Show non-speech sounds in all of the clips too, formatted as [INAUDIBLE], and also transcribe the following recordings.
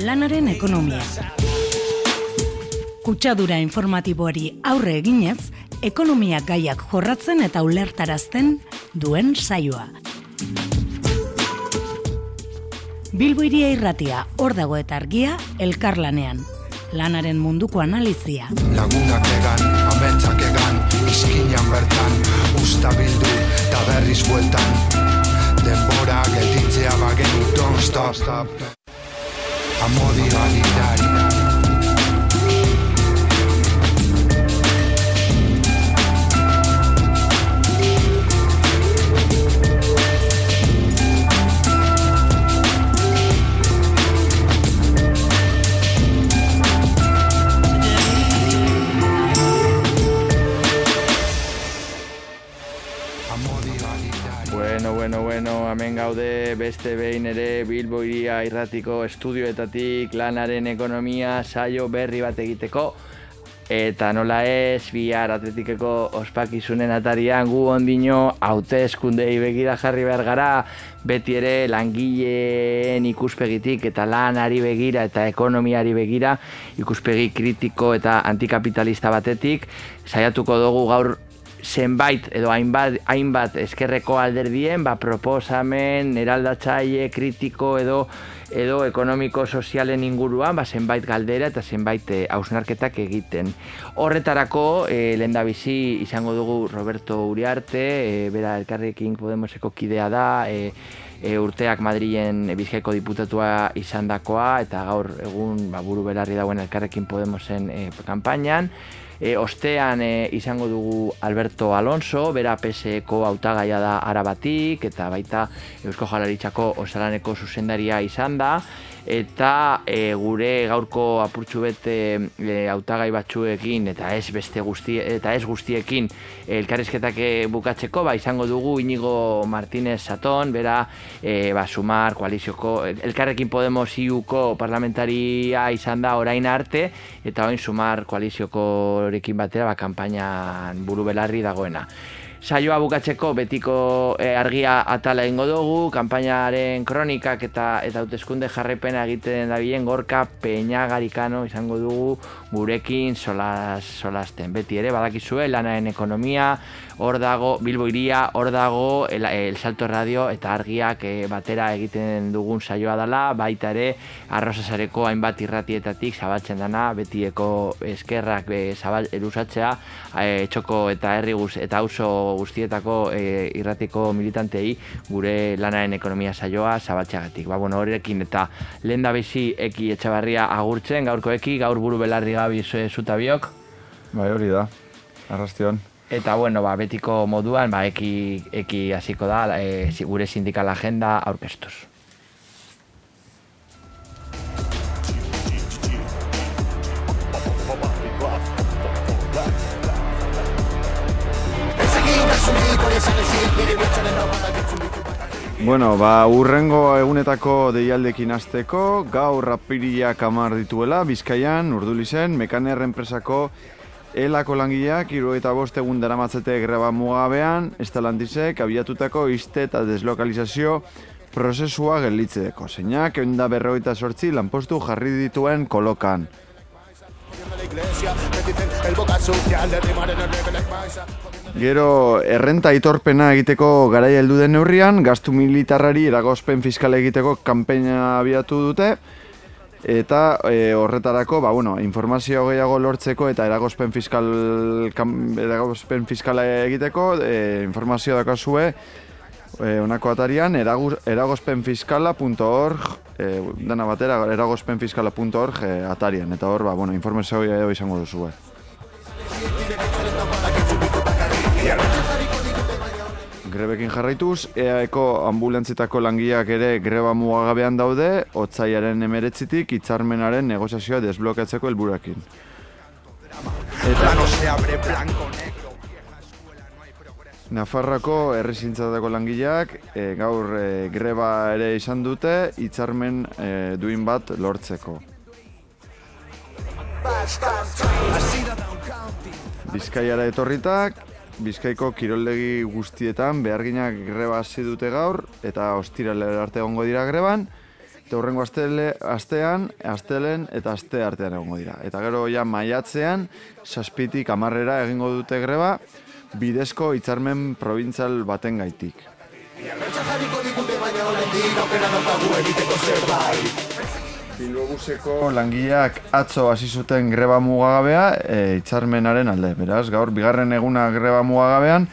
Lanaren ekonomia. Kutsadura informatiboari aurre eginez, ekonomia gaiak jorratzen eta ulertarazten duen saioa. Bilbo iria irratia, hor dago eta argia, elkarlanean. Lanaren munduko analizia. Lagunak egan, ametsak egan, izkinan bertan, usta bildu, eta berriz bueltan. Denbora gelditzea bagenu, don't stop, stop. Amodialitari. Bueno, bueno, bueno, hemen gaude beste behin ere Bilbo iria irratiko estudioetatik lanaren ekonomia saio berri bat egiteko. Eta nola ez, bihar atletikeko ospakizunen atarian gu ondino haute eskundei begira jarri behar gara beti ere langileen ikuspegitik eta lanari begira eta ekonomiari begira ikuspegi kritiko eta antikapitalista batetik saiatuko dugu gaur zenbait edo hainbat, hainbat eskerreko alderdien, ba, proposamen, eraldatzaile, kritiko edo edo ekonomiko sozialen inguruan, ba, zenbait galdera eta zenbait e, hausnarketak egiten. Horretarako, e, lehen bizi izango dugu Roberto Uriarte, e, bera elkarrekin Podemoseko kidea da, e, e, urteak Madrilen bizkaiko diputatua izan dakoa, eta gaur egun ba, buru belarri dauen elkarrekin Podemosen e, kampainan. E, ostean e, izango dugu Alberto Alonso, bera PSeko hautagaia da arabatik, eta baita Eusko Jalaritzako osalaneko zuzendaria izan da eta e, gure gaurko apurtxu bete e, autagai batzuekin eta ez beste guzti eta ez guztiekin elkarrizketak e, bukatzeko ba izango dugu Inigo Martínez Saton bera e, ba sumar koalizioko elkarrekin Podemos iuko parlamentaria izan da orain arte eta orain sumar koaliziokorekin batera ba kanpainan buru belarri dagoena saioa bukatzeko betiko e, argia atala ingo dugu, kanpainaren kronikak eta eta hauteskunde jarrepena egiten dabilen gorka peñagarikano izango dugu gurekin solas, solasten. Beti ere, badakizue, lanaren ekonomia, hor dago, Bilbo iria, hor dago, el, el Salto Radio eta argiak e, batera egiten dugun saioa dela, baita ere, arrozasareko hainbat irratietatik zabaltzen dana, betieko eskerrak e, zabal, erusatzea, e, txoko eta herri guz, eta auzo guztietako e, irratiko militantei gure lanaren ekonomia saioa zabaltzeagatik. Ba, bueno, horrekin eta lehen da eki etxabarria agurtzen, gaurko eki, gaur buru belarri gabi zuta biok. Bai, hori da, arrastion. Eta bueno, ba, betiko moduan, ba, eki, eki hasiko da, e, gure sindikal agenda aurkeztuz. Bueno, ba, urrengo egunetako deialdekin hasteko gaur rapiriak amar dituela, Bizkaian, Urdulizen, Mekaner enpresako elako langileak, iru eta bost egun dara matzete greba mugabean, estalantisek abiatutako izte eta deslokalizazio prozesua gelditzeko. Zeinak, egun da berroita sortzi, lanpostu jarri dituen kolokan. Gero, errenta itorpena egiteko garai heldu den neurrian, gastu militarrari eragozpen fiskale egiteko kanpeina abiatu dute, eta e, horretarako, ba, bueno, informazio gehiago lortzeko eta eragozpen fiskal eragozpen fiskala egiteko, e, informazio dakazue, e, onako atarian, eragozpenfiskala.org, e, dena batera, eragozpenfiskala.org e, atarian, eta hor, ba, bueno, informazio gehiago izango duzu, Grebekin jarraituz, EAeko ambulantzetako langileak ere greba mugagabean daude, otzaiaren emeretzitik hitzarmenaren negoziazioa desblokatzeko helburakin. Eta Nafarrako errezintzatako langileak e, gaur e, greba ere izan dute hitzarmen e, duin bat lortzeko. Bizkaiara etorritak, Bizkaiko kiroldegi guztietan beharginak greba hasi dute gaur eta ostiralera arte egongo dira greban. Eta hurrengo astele, astean, astelen eta aste artean egongo dira. Eta gero ja maiatzean, saspitik amarrera egingo dute greba, bidezko hitzarmen probintzial baten gaitik. Bilbobuseko langileak atzo hasi zuten greba mugagabea e, hitzarmenaren alde, beraz, gaur bigarren eguna greba mugagabean,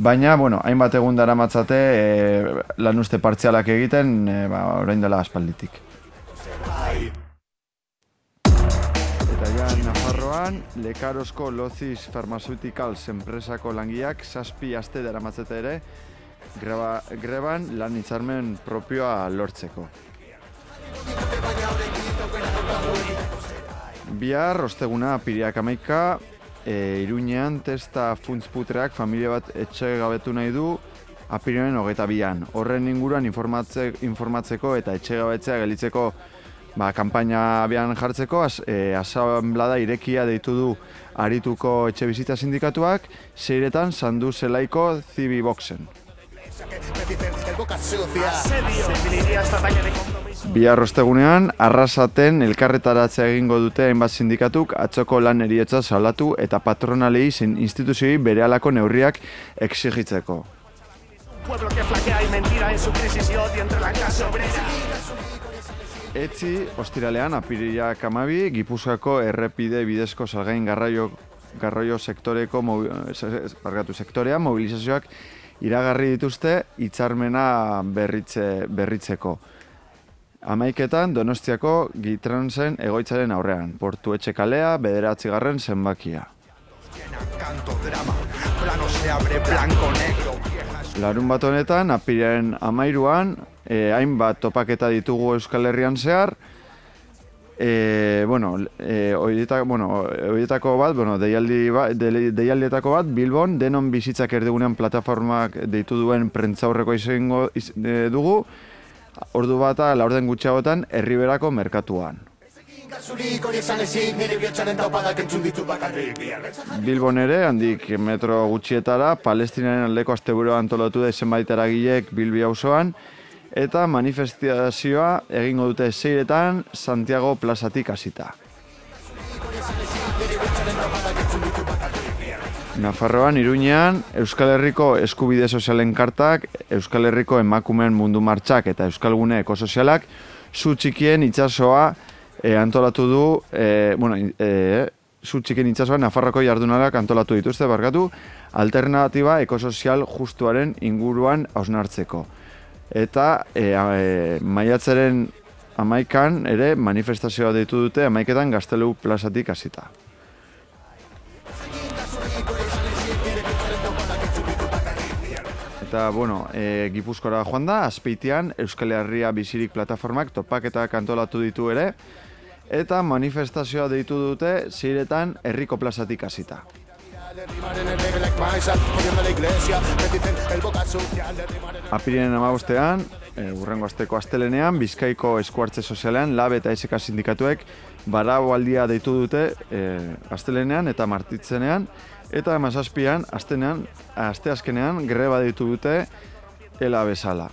baina, bueno, hainbat egun dara matzate e, lan uste partzialak egiten, e, ba, orain dela aspalditik. Eta ja, Nafarroan, Lekarosko Lozis Pharmaceuticals enpresako langileak zazpi aste dara matzate ere, greba, greban lan hitzarmen propioa lortzeko. Bihar, osteguna, piriak amaika, e, iruñean testa funtzputreak familia bat etxe gabetu nahi du apirioen hogeita bian. Horren inguruan informatze, informatzeko eta etxe gabetzea gelitzeko ba, kampaina abian jartzeko, az, e, asamblada irekia deitu du arituko etxe bizitza sindikatuak, zeiretan sandu zelaiko zibi boxen. Bihar ostegunean, arrasaten elkarretaratzea egingo dute hainbat sindikatuk atzoko lan erietza salatu eta patronalei zen instituzioi bere alako neurriak exigitzeko. Etzi, ostiralean, apirila kamabi, Gipuzkoako errepide bidezko salgain garraio, garraio sektoreko, bargatu, sektorea, mobilizazioak iragarri dituzte hitzarmena berritze, berritzeko. Amaiketan Donostiako Gitransen egoitzaren aurrean, portu etxe kalea, bederatzi garren zenbakia. Larun bat honetan, apiraren amairuan, eh, hainbat topaketa ditugu Euskal Herrian zehar, E, bueno, e, oietako, bueno, oietako bat, bueno, deialdi ba, de, deialdietako bat, Bilbon, denon bizitzak erdigunean plataformak deitu duen prentzaurreko izango e, dugu, ordu bata laurden gutxagotan herriberako merkatuan. Bilbon ere, handik metro gutxietara, palestinaren aldeko asteburu antolatu da zenbait eragilek Bilbi auzoan, eta manifestazioa egingo dute zeiretan Santiago plazatik hasita. Nafarroan, Iruñean, Euskal Herriko eskubide sozialen kartak, Euskal Herriko emakumeen mundu martxak eta Euskal Gune ekosozialak zu txikien itxasoa e, antolatu du, e, bueno, e, zu txikien itxasoa Nafarroko jardunalak antolatu dituzte, barkatu, alternatiba ekosozial justuaren inguruan hausnartzeko eta e, e, maiatzaren amaikan ere manifestazioa deitu dute amaiketan gaztelu plazatik hasita. Eta, bueno, e, Gipuzkora joan da, azpeitean Euskal Herria Bizirik Plataformak topaketa kantolatu ditu ere, eta manifestazioa deitu dute ziretan herriko plazatik hasita. Apirinen amabostean, e, eh, urrengo azteko astelenean, Bizkaiko eskuartze sozialean, LAB eta SK sindikatuek barau aldia deitu dute e, astelenean eta martitzenean, eta mazazpian, astenean, asteazkenean, greba deitu dute ela bezala.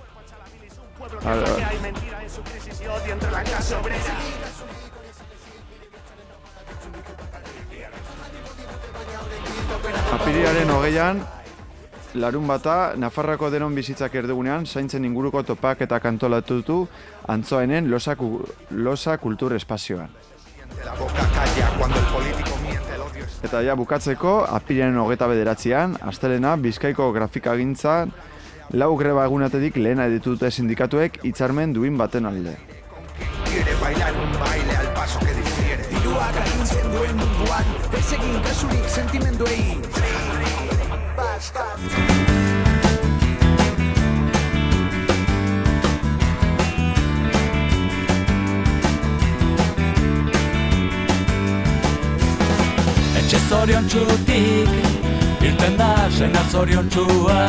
Apiriaren hogeian, larun bata, Nafarrako denon bizitzak erdugunean, zaintzen inguruko topak eta kantolatu du antzoainen losa, losa kultur espazioan. Eta ja bukatzeko, apiriaren hogeta bederatzean, astelena, Bizkaiko grafikagintza lau greba egunatetik lehena editute sindikatuek hitzarmen duin baten alde. Agintzen duen munduan Ez egin kasurik sentimenduei. Etxe zorion txutik Irten da sena zorion txua.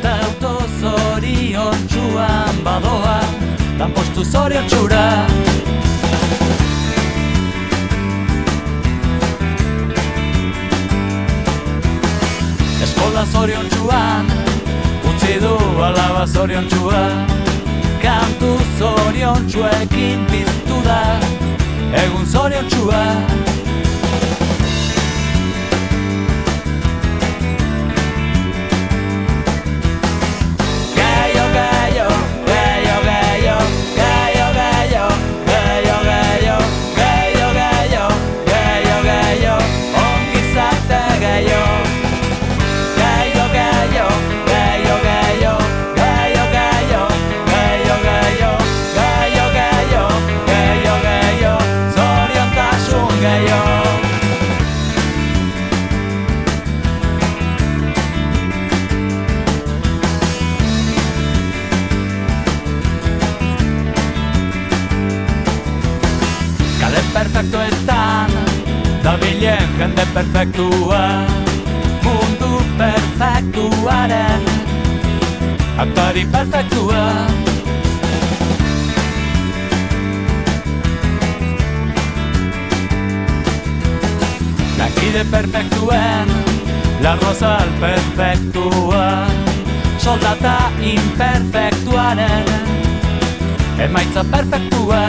Ta auto zorion txuan badoa Dan postu zorion txura zorion txuan Utsi du alaba zorion txua kantu zorion txuekin piztu da Egun zorion txua jende perfektua Mundu perfektuaren Aktari perfektua. Nakide perfektuen La rosal perfektua Soldata imperfektuaren Emaitza perfektua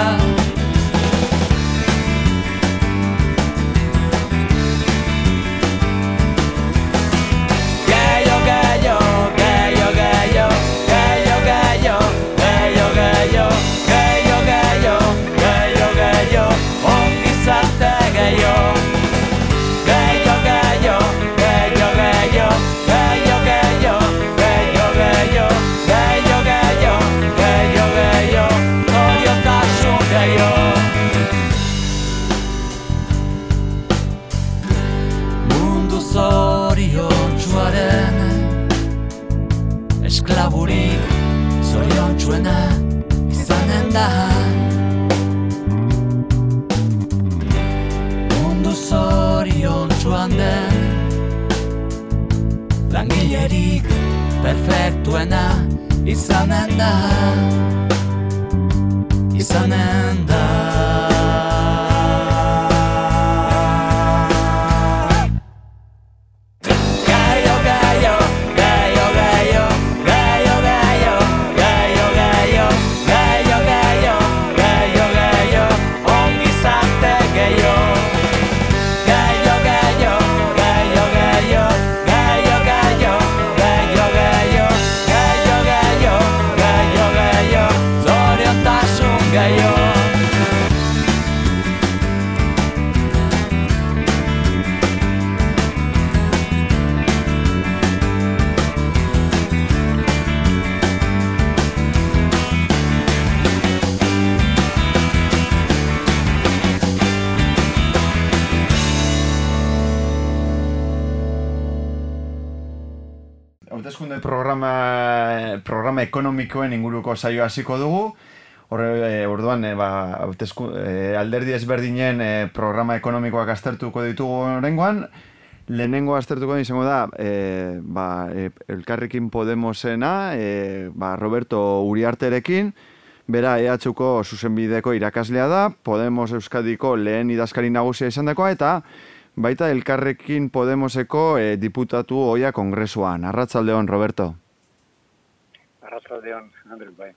ekonomikoen inguruko saio hasiko dugu. Horre, e, orduan, e, ba, e, alderdi ezberdinen e, programa ekonomikoak aztertuko ditugu horrengoan. Lehenengo aztertuko izango da, e, ba, e, elkarrekin Podemosena, e, ba, Roberto Uriarterekin, bera EH-ko zuzenbideko irakaslea da, Podemos Euskadiko lehen idazkari nagusia izan dakoa, eta baita elkarrekin Podemoseko e, diputatu oia kongresuan. Arratzaldeon, Roberto arratsaldean Andres bai.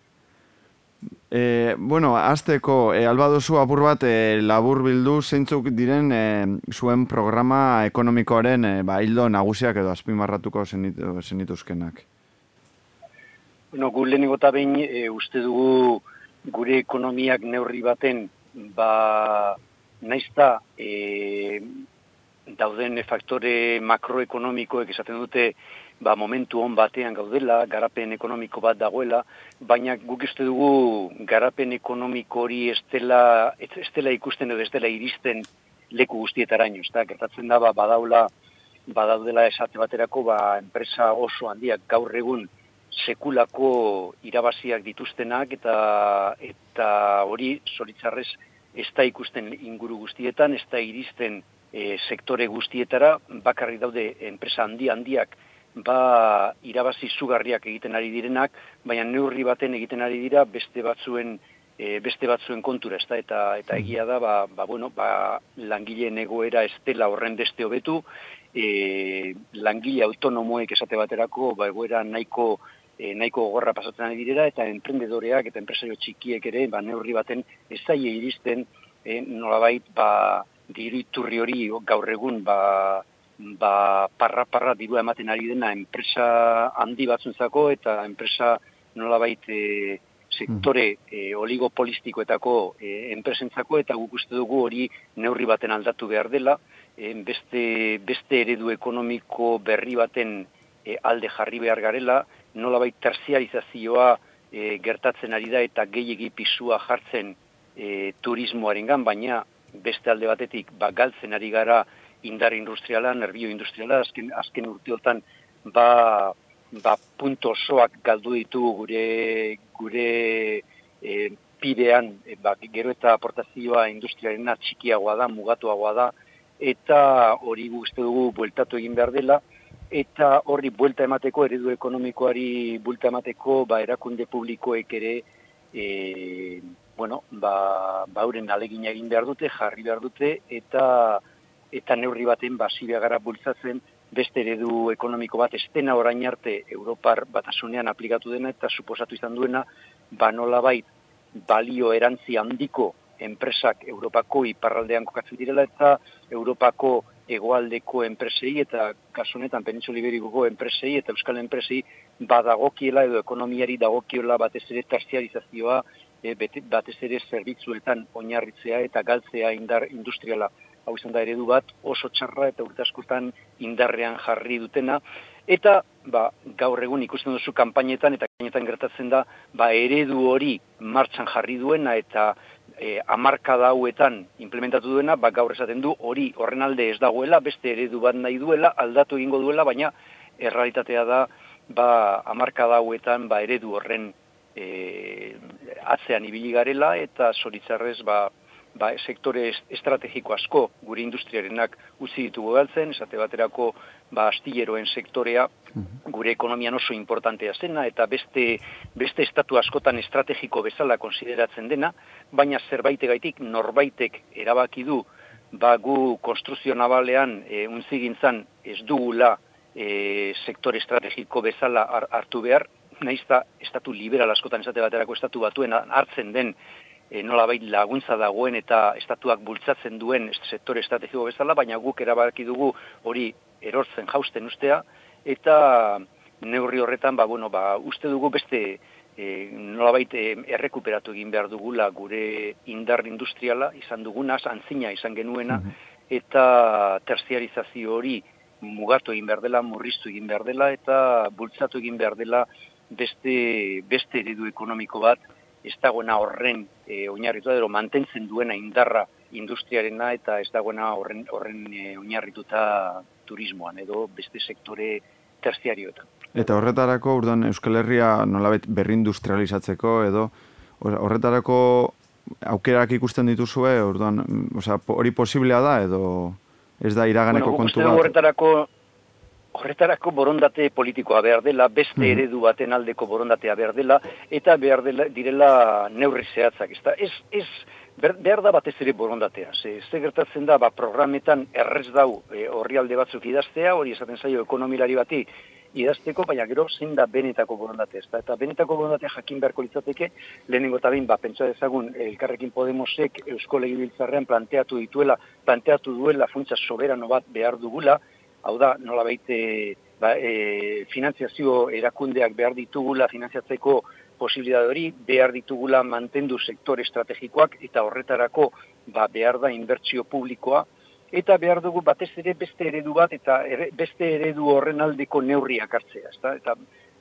E, bueno, azteko, e, alba duzu apur bat e, labur bildu zeintzuk diren e, zuen programa ekonomikoaren e, ba, hildo nagusiak edo azpimarratuko zenitu, zenituzkenak. Bueno, gu lehenengo eta behin e, uste dugu gure ekonomiak neurri baten ba, naizta e, dauden faktore makroekonomikoek esaten dute ba, momentu on batean gaudela, garapen ekonomiko bat dagoela, baina guk uste dugu garapen ekonomiko hori estela, estela ikusten edo estela iristen leku guztietaraino, ez da, gertatzen da, ba, badaula, badaudela esate baterako, ba, enpresa oso handiak gaur egun sekulako irabaziak dituztenak, eta eta hori, zoritzarrez, ez da ikusten inguru guztietan, ez da iristen e, sektore guztietara, bakarri daude enpresa handi handiak, ba irabazi zugarriak egiten ari direnak, baina neurri baten egiten ari dira beste batzuen e, beste batzuen kontura, ezta? Eta eta egia da ba, ba bueno, ba langileen egoera estela horren beste hobetu, e, langile autonomoek esate baterako ba egoera nahiko e, nahiko gogorra pasatzen ari direla eta enprendedoreak eta enpresario txikiek ere ba, neurri baten ez iristen e, nolabait ba, diru iturri hori gaur egun ba, ba, parra-parra dirua ematen ari dena enpresa handi batzuntzako eta enpresa nolabait e, sektore e, oligopolistikoetako e, enpresentzako eta guk uste dugu hori neurri baten aldatu behar dela, e, beste, beste eredu ekonomiko berri baten e, alde jarri behar garela, nolabait terziarizazioa e, gertatzen ari da eta gehiegi pisua jartzen e, turismoaren gan, baina beste alde batetik ba, galtzen ari gara indar industriala, nervio industriala, azken, azken urteotan ba, ba punto osoak galdu ditu gure gure e, pidean, e, ba, gero eta aportazioa industriarena txikiagoa da, mugatuagoa da, eta hori guzti dugu bueltatu egin behar dela, eta horri buelta emateko, eredu ekonomikoari buelta emateko, ba, erakunde publikoek ere, e, bueno, ba, bauren alegin egin behar dute, jarri behar dute, eta eta neurri baten basi gara bultzatzen beste eredu ekonomiko bat estena orain arte Europar batasunean aplikatu dena eta suposatu izan duena ba nolabait balio erantzi handiko enpresak Europako iparraldean kokatzen direla eta Europako egoaldeko enpresei eta kasu honetan Liberikoko enpresei eta Euskal enpresei badagokiela edo ekonomiari dagokiela batez ere terziarizazioa e, batez ere zerbitzuetan oinarritzea eta galtzea indar industriala. Hau izan da eredu bat oso txarra eta urte askotan indarrean jarri dutena. Eta ba, gaur egun ikusten duzu kanpainetan eta kanpainetan gertatzen da ba, eredu hori martxan jarri duena eta e, amarkada hauetan implementatu duena, ba, gaur esaten du hori horren alde ez dagoela, beste eredu bat nahi duela, aldatu egingo duela, baina errealitatea da ba, amarkada hauetan ba, eredu horren e, atzean ibili garela eta zoritzarrez ba, ba, sektore estrategiko asko gure industriarenak utzi ditugu galtzen, esate baterako ba, astilleroen sektorea mhm. gure ekonomian oso importantea zena eta beste, beste estatu askotan estrategiko bezala konsideratzen dena, baina zerbait gaitik norbaitek erabaki du ba, gu konstruzio nabalean e, unzigintzan ez dugula e, sektore estrategiko bezala hartu behar, naizta estatu liberal askotan esate baterako estatu batuen hartzen den e, nolabait laguntza dagoen eta estatuak bultzatzen duen sektore estrategiko bezala, baina guk erabaki dugu hori erortzen jausten ustea, eta neurri horretan, ba, bueno, ba, uste dugu beste e, nolabait e, errekuperatu egin behar dugula gure indar industriala izan duguna, antzina izan genuena, mhm. eta terziarizazio hori mugatu egin behar dela, murriztu egin behar dela, eta bultzatu egin behar dela beste, beste eredu ekonomiko bat, ez dagoena horren e, oinarritu edo mantentzen duena indarra industriarena eta ez dagoena horren, horren e, oinarrituta turismoan edo beste sektore terziarioetan. Eta horretarako, urdan Euskal Herria nolabet berrindustrializatzeko edo horretarako aukerak ikusten dituzue, urdan, hori posiblea da edo ez da iraganeko bueno, kontu bat? Horretarako horretarako borondate politikoa behar dela, beste mhm. eredu baten aldeko borondatea behar dela, eta behar dela, direla neurri zehatzak. Ez, ez, ez behar da batez ere borondatea. Ze, ze gertatzen da, ba, programetan errez dau e, horri batzuk idaztea, hori esaten zaio ekonomilari bati idazteko, baina gero zein da benetako borondatea. Ez eta benetako borondatea jakin beharko litzateke, lehenengo eta behin, ba, pentsa dezagun, elkarrekin Podemosek Eusko Legibiltzarrean planteatu dituela, planteatu duela funtsa soberano bat behar dugula, hau da, nola baite, ba, e, finantziazio erakundeak behar ditugula finantziatzeko posibilidade hori, behar ditugula mantendu sektor estrategikoak eta horretarako ba, behar da inbertsio publikoa, eta behar dugu batez ere beste eredu bat eta beste eredu horren aldeko neurriak hartzea. Ezta? Eta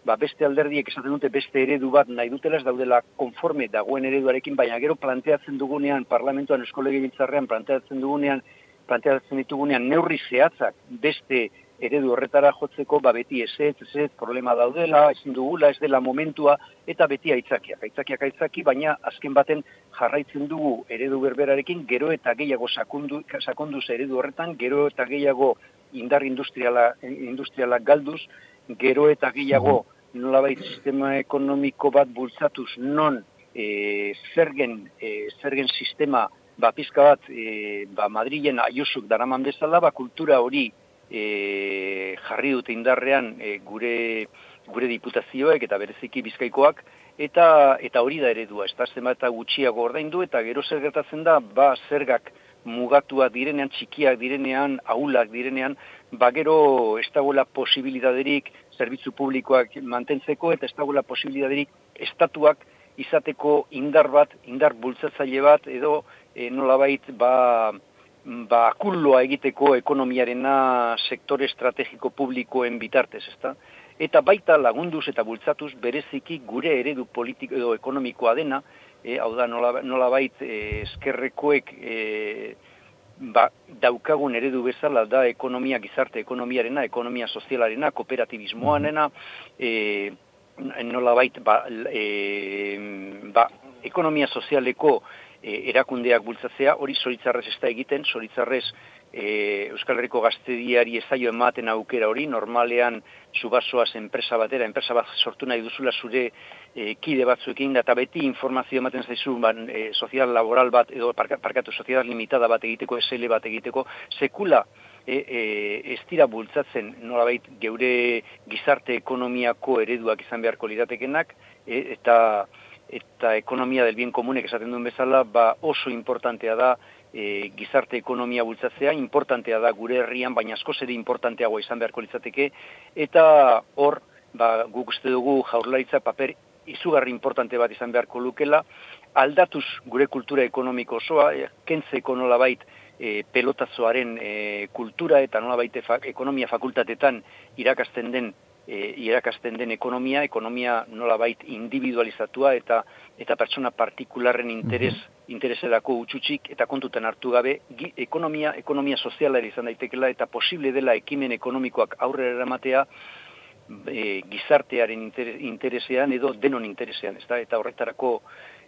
ba, beste alderdiek esaten dute beste eredu bat nahi dutela ez daudela konforme dagoen ereduarekin, baina gero planteatzen dugunean, parlamentoan eskolegi planteatzen dugunean, planteatzen ditugunean neurri zehatzak beste eredu horretara jotzeko, ba beti eset, eset, problema daudela, ezin dugula, ez dela momentua, eta beti aitzakiak, aitzakiak aitzaki, baina azken baten jarraitzen dugu eredu berberarekin, gero eta gehiago sakundu, sakonduz eredu horretan, gero eta gehiago indar industriala, industriala galduz, gero eta gehiago nolabait sistema ekonomiko bat bultzatuz non e, zergen, e, zergen sistema ba, pizka bat, e, ba, Madrilen aiusuk daraman bezala, ba, kultura hori e, jarri dute indarrean e, gure gure diputazioek eta bereziki bizkaikoak, eta eta hori da eredua, ez da zenbat gutxiago ordaindu eta gero zer gertatzen da, ba zergak mugatua direnean, txikiak direnean, ahulak direnean, ba gero ez dagoela posibilidaderik zerbitzu publikoak mantentzeko eta ez dagoela posibilidaderik estatuak izateko indar bat, indar bultzatzaile bat edo e, nolabait ba ba kulloa egiteko ekonomiarena sektore estrategiko publikoen bitartez, ezta? eta baita lagunduz eta bultzatuz bereziki gure eredu politiko edo ekonomikoa dena, e, hau da nola, nola e, eskerrekoek e, ba, daukagun eredu bezala da ekonomia gizarte ekonomiarena, ekonomia sozialarena, kooperatibismoanena, e, nola bait ba, e, ba, ekonomia sozialeko e, erakundeak bultzatzea, hori zoritzarrez ez da egiten, zoritzarrez e, Euskal Herriko gaztediari ezaio ematen aukera hori, normalean zubasoaz enpresa batera, enpresa bat sortu nahi duzula zure e, kide batzuekin, eta beti informazio ematen zaizu, ban, e, sozial laboral bat, edo parkatu sozial limitada bat egiteko, SL bat egiteko, sekula e, e, ez dira bultzatzen nolabait geure gizarte ekonomiako ereduak izan beharko liratekenak, e, eta eta ekonomia del bien komunek esaten duen bezala, ba oso importantea da e, gizarte ekonomia bultzatzea, importantea da gure herrian, baina asko zede importanteagoa izan beharko litzateke, eta hor, ba, guk uste dugu jaurlaritza paper izugarri importante bat izan beharko lukela, aldatuz gure kultura ekonomiko osoa, e, kentzeko nola bait, e, pelotazoaren e, kultura eta nola baite ekonomia fakultatetan irakasten den e, irakasten den ekonomia, ekonomia nola bait individualizatua eta eta pertsona partikularren interes, intereserako utxutxik eta kontuten hartu gabe, ekonomia, ekonomia soziala izan daitekela eta posible dela ekimen ekonomikoak aurrera eramatea e, gizartearen interesean edo denon interesean, ez Eta horretarako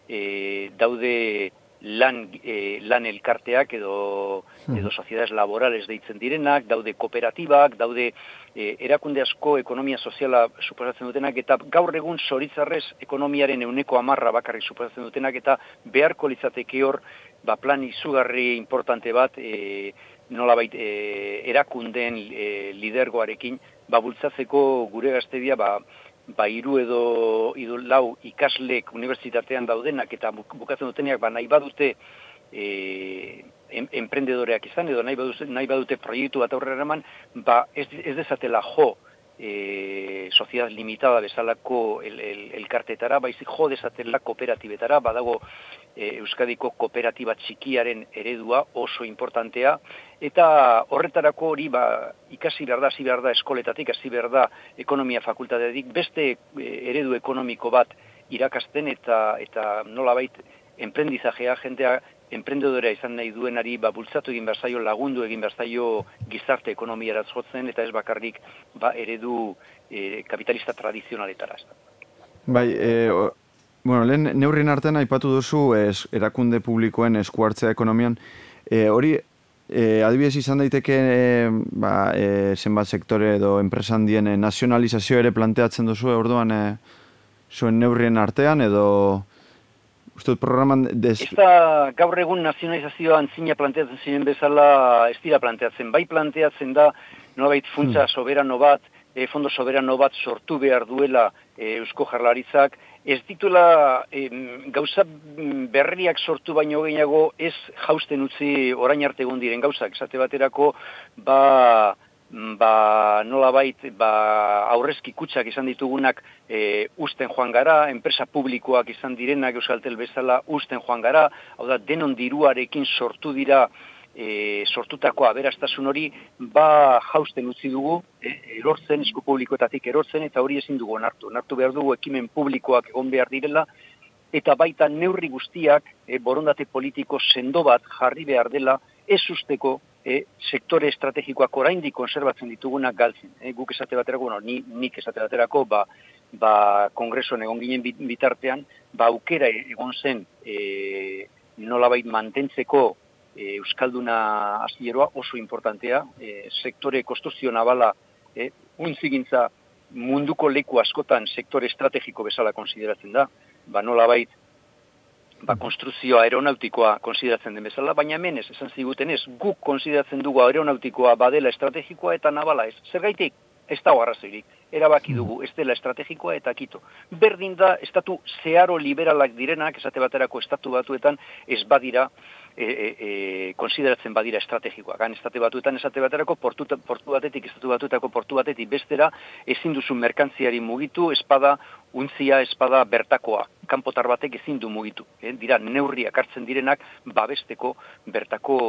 e, daude lan, e, lan elkarteak edo, hmm. edo soziedades laborales deitzen direnak, daude kooperatibak, daude e, erakunde asko ekonomia soziala suposatzen dutenak, eta gaur egun soritzarrez ekonomiaren euneko amarra bakarrik suposatzen dutenak, eta beharko litzateke hor, ba, plan izugarri importante bat, e, nolabait e, erakundeen e, lidergoarekin, ba, bultzatzeko gure gaztedia, ba, ba hiru edo hiru lau ikaslek unibertsitatean daudenak eta bukatzen duteneak ba nahi badute e, enprendedoreak izan edo nahi badute, nahi badute proiektu bat aurrera eman, ba ez, ez dezatela jo e, sociedad limitada bezalako el, el, elkartetara, baizik jo dezatela kooperatibetara, badago e, Euskadiko kooperatiba txikiaren eredua oso importantea, eta horretarako hori ba, ikasi behar da, behar da eskoletatik, hasi behar da ekonomia fakultatetik, beste e, eredu ekonomiko bat irakasten eta eta nolabait enprendizajea jentea enprendedora izan nahi duenari ba, bultzatu egin berzaio, lagundu egin berzaio gizarte ekonomia jotzen eta ez bakarrik ba, eredu e, kapitalista tradizionaletara. Bai, e, bueno, lehen neurrien artean aipatu duzu es, erakunde publikoen eskuartzea ekonomian. E, hori, e, adibidez izan daiteke e, ba, e, zenbat sektore edo enpresan dien nazionalizazio ere planteatzen duzu, orduan e, zuen neurrien artean edo... Uste programan... Des... Ez da gaur egun nazionalizazioa antzina planteatzen ziren bezala ez dira planteatzen. Bai planteatzen da, nolabait funtza hmm. soberano bat, e, fondo soberano bat sortu behar duela e, Eusko Jarlaritzak, ez dituela e, gauza berriak sortu baino gehiago ez jausten utzi orain arte egon diren gauzak. Esate baterako, ba ba, nola bait, ba, aurrezki kutsak izan ditugunak e, usten joan gara, enpresa publikoak izan direnak Euskaltel bezala usten joan gara, hau da, denon diruarekin sortu dira e, sortutako aberastasun hori, ba, jausten utzi dugu, e, erortzen, esku publikoetatik erortzen, eta hori ezin dugu onartu. Onartu behar dugu ekimen publikoak egon behar direla, eta baita neurri guztiak, e, borondate politiko sendo bat jarri behar dela, ez usteko e, sektore estrategikoak oraindik konserbatzen ditugunak galtzen. E, guk esate baterako, bueno, ni, nik esate baterako, ba, ba kongresoan egon ginen bitartean, ba aukera egon zen e, nolabait mantentzeko e, Euskalduna azieroa oso importantea, e, sektore konstruzio nabala, e, unzigintza munduko leku askotan sektore estrategiko bezala konsideratzen da, ba nolabait ba, konstruzio aeronautikoa konsideratzen den bezala, baina hemen ez, esan ziguten ez, guk konsideratzen dugu aeronautikoa badela estrategikoa eta nabala ez. Zer gaitik? Ez da arrazoirik. Erabaki dugu, ez dela estrategikoa eta kito. Berdin da, estatu zeharo liberalak direnak, esate baterako estatu batuetan, ez badira, e, e, e, konsideratzen badira estrategikoak. Gan estate batuetan esate baterako portu, portu batetik, estatu batuetako portu batetik bestera, ezin duzu merkantziari mugitu, espada untzia, espada bertakoa. Kanpotar batek ezin du mugitu. Eh? Dira, neurriak hartzen direnak, babesteko bertako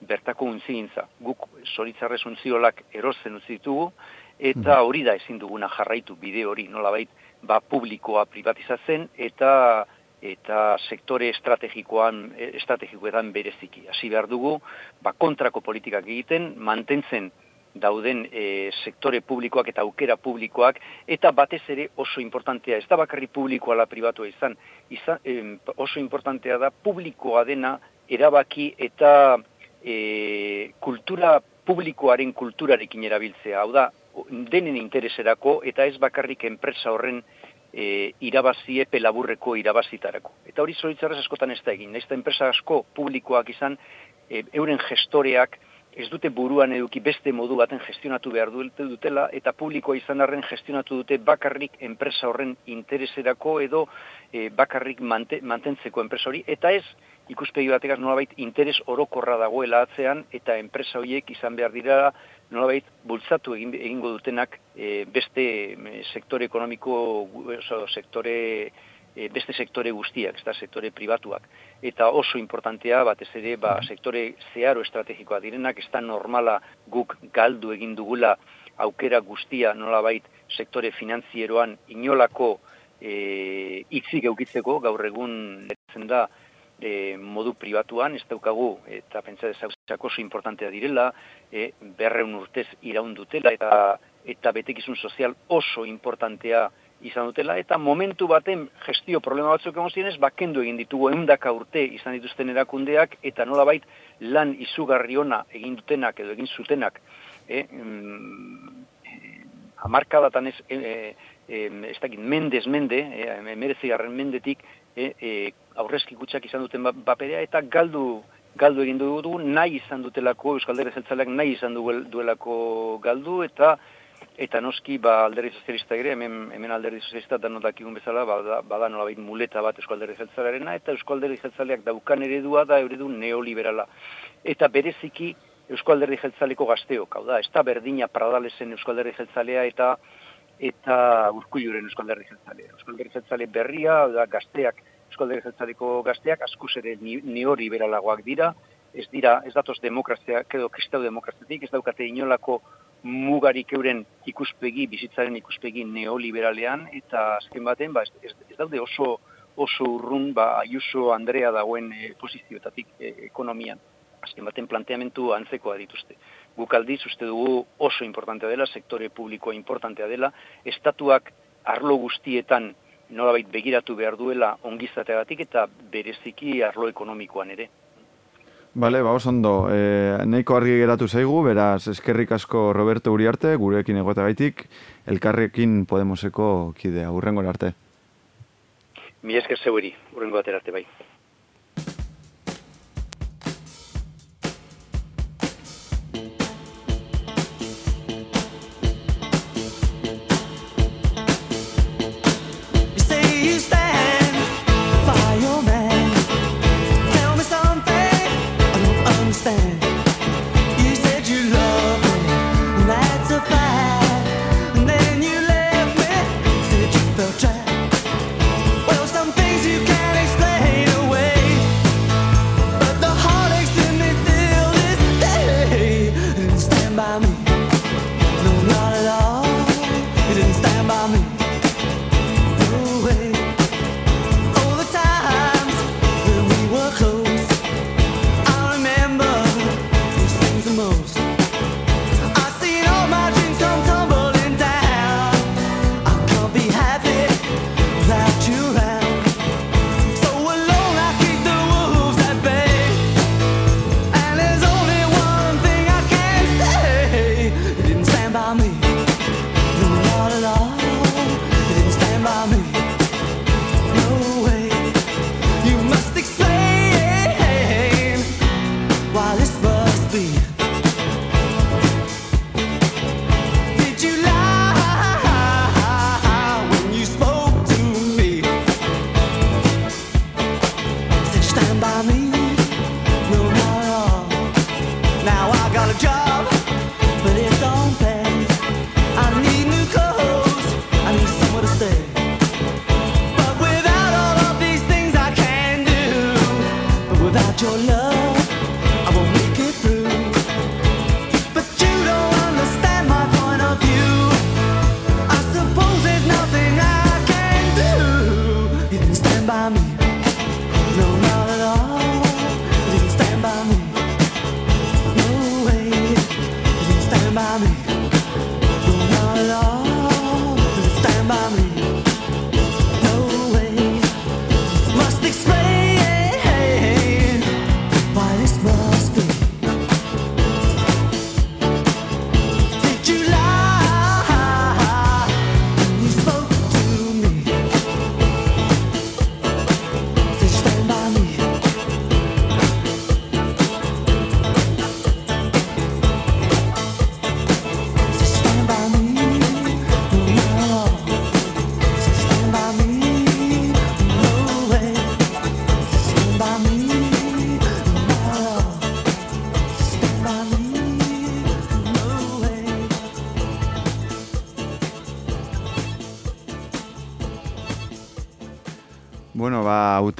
bertako untziintza. Guk soritzarrez untziolak erozen utzi ditugu, eta mhm. hori da ezin duguna jarraitu bide hori nolabait ba publikoa privatizatzen eta eta sektore estrategikoan estrategikoetan bereziki hasi behar dugu ba kontrako politikak egiten mantentzen dauden e, sektore publikoak eta aukera publikoak eta batez ere oso importantea ez da bakarri publikoa la pribatua izan, izan oso importantea da publikoa dena erabaki eta e, kultura publikoaren kulturarekin erabiltzea. Hau da, denen intereserako eta ez bakarrik enpresa horren e, irabazi epe laburreko irabazitarako. Eta hori zoritzarrez askotan ez da egin. Naiz enpresa asko publikoak izan, e, euren gestoreak ez dute buruan eduki beste modu baten gestionatu behar dutela, eta publikoa izan arren gestionatu dute bakarrik enpresa horren intereserako edo e, bakarrik mantentzeko enpresa hori, eta ez ikuspegi batekaz nolabait interes orokorra dagoela atzean eta enpresa horiek izan behar dira nolabait bultzatu egin, egingo dutenak e, beste sektore ekonomiko oso, sektore e, beste sektore guztiak, ez sektore pribatuak. Eta oso importantea, batez ere, ba, sektore zeharo estrategikoa direnak, ez da normala guk galdu egin dugula aukera guztia nolabait sektore finanzieroan inolako e, itzik eukitzeko, gaur egun da, e, modu pribatuan, ez daukagu, eta pentsa dezauzak oso importantea direla, e, berreun urtez iraun dutela, eta, eta betekizun sozial oso importantea izan dutela, eta momentu baten gestio problema batzuk egon zirenez, bakendu egin ditugu eundaka urte izan dituzten erakundeak, eta nolabait lan izugarri ona egin dutenak edo egin zutenak, e, mm, amarkadatan ez, e, e, ez dakit, mendez mende, e, mendetik, e, e, aurrezki gutxak izan duten ba, baperea eta galdu galdu egin dugu nahi izan dutelako Euskaldere Zeltzaleak nahi izan duelako galdu eta eta noski ba alderdi sozialista ere hemen hemen alderdi sozialista da notakigun bezala bada bada nolabait muleta bat Euskalderri Jeltzalearena eta Euskalderri Jeltzaleak daukan eredua da eredu neoliberala. Eta bereziki Euskalderri Jeltzaleko gazteok hau da ez da berdina Pradalesen Euskalderri Jeltzalea eta eta Urkulluren Euskalderri Jeltzalea Euskalderri Jeltzale berria da gazteak Euskal Jeltzaleko gazteak askuz ere neori beralagoak dira, ez dira, ez datoz demokrazia, edo kristau demokraziatik, ez daukate inolako mugarik euren ikuspegi, bizitzaren ikuspegi neoliberalean, eta azken baten, ba, ez, ez, daude oso oso urrun, ba, Ayuso Andrea dagoen e, posizioetatik e, ekonomian. Azken baten planteamentu antzekoa dituzte. Guk aldiz uste dugu oso importantea dela, sektore publikoa importantea dela, estatuak arlo guztietan nolabait begiratu behar duela ongizateagatik eta bereziki arlo ekonomikoan ere. Bale, ba, ondo, e, nahiko argi geratu zaigu, beraz, eskerrik asko Roberto Uriarte, gurekin egote gaitik, elkarrekin Podemoseko kidea, urrengo arte. Mi esker zeueri, urrengo arte bai.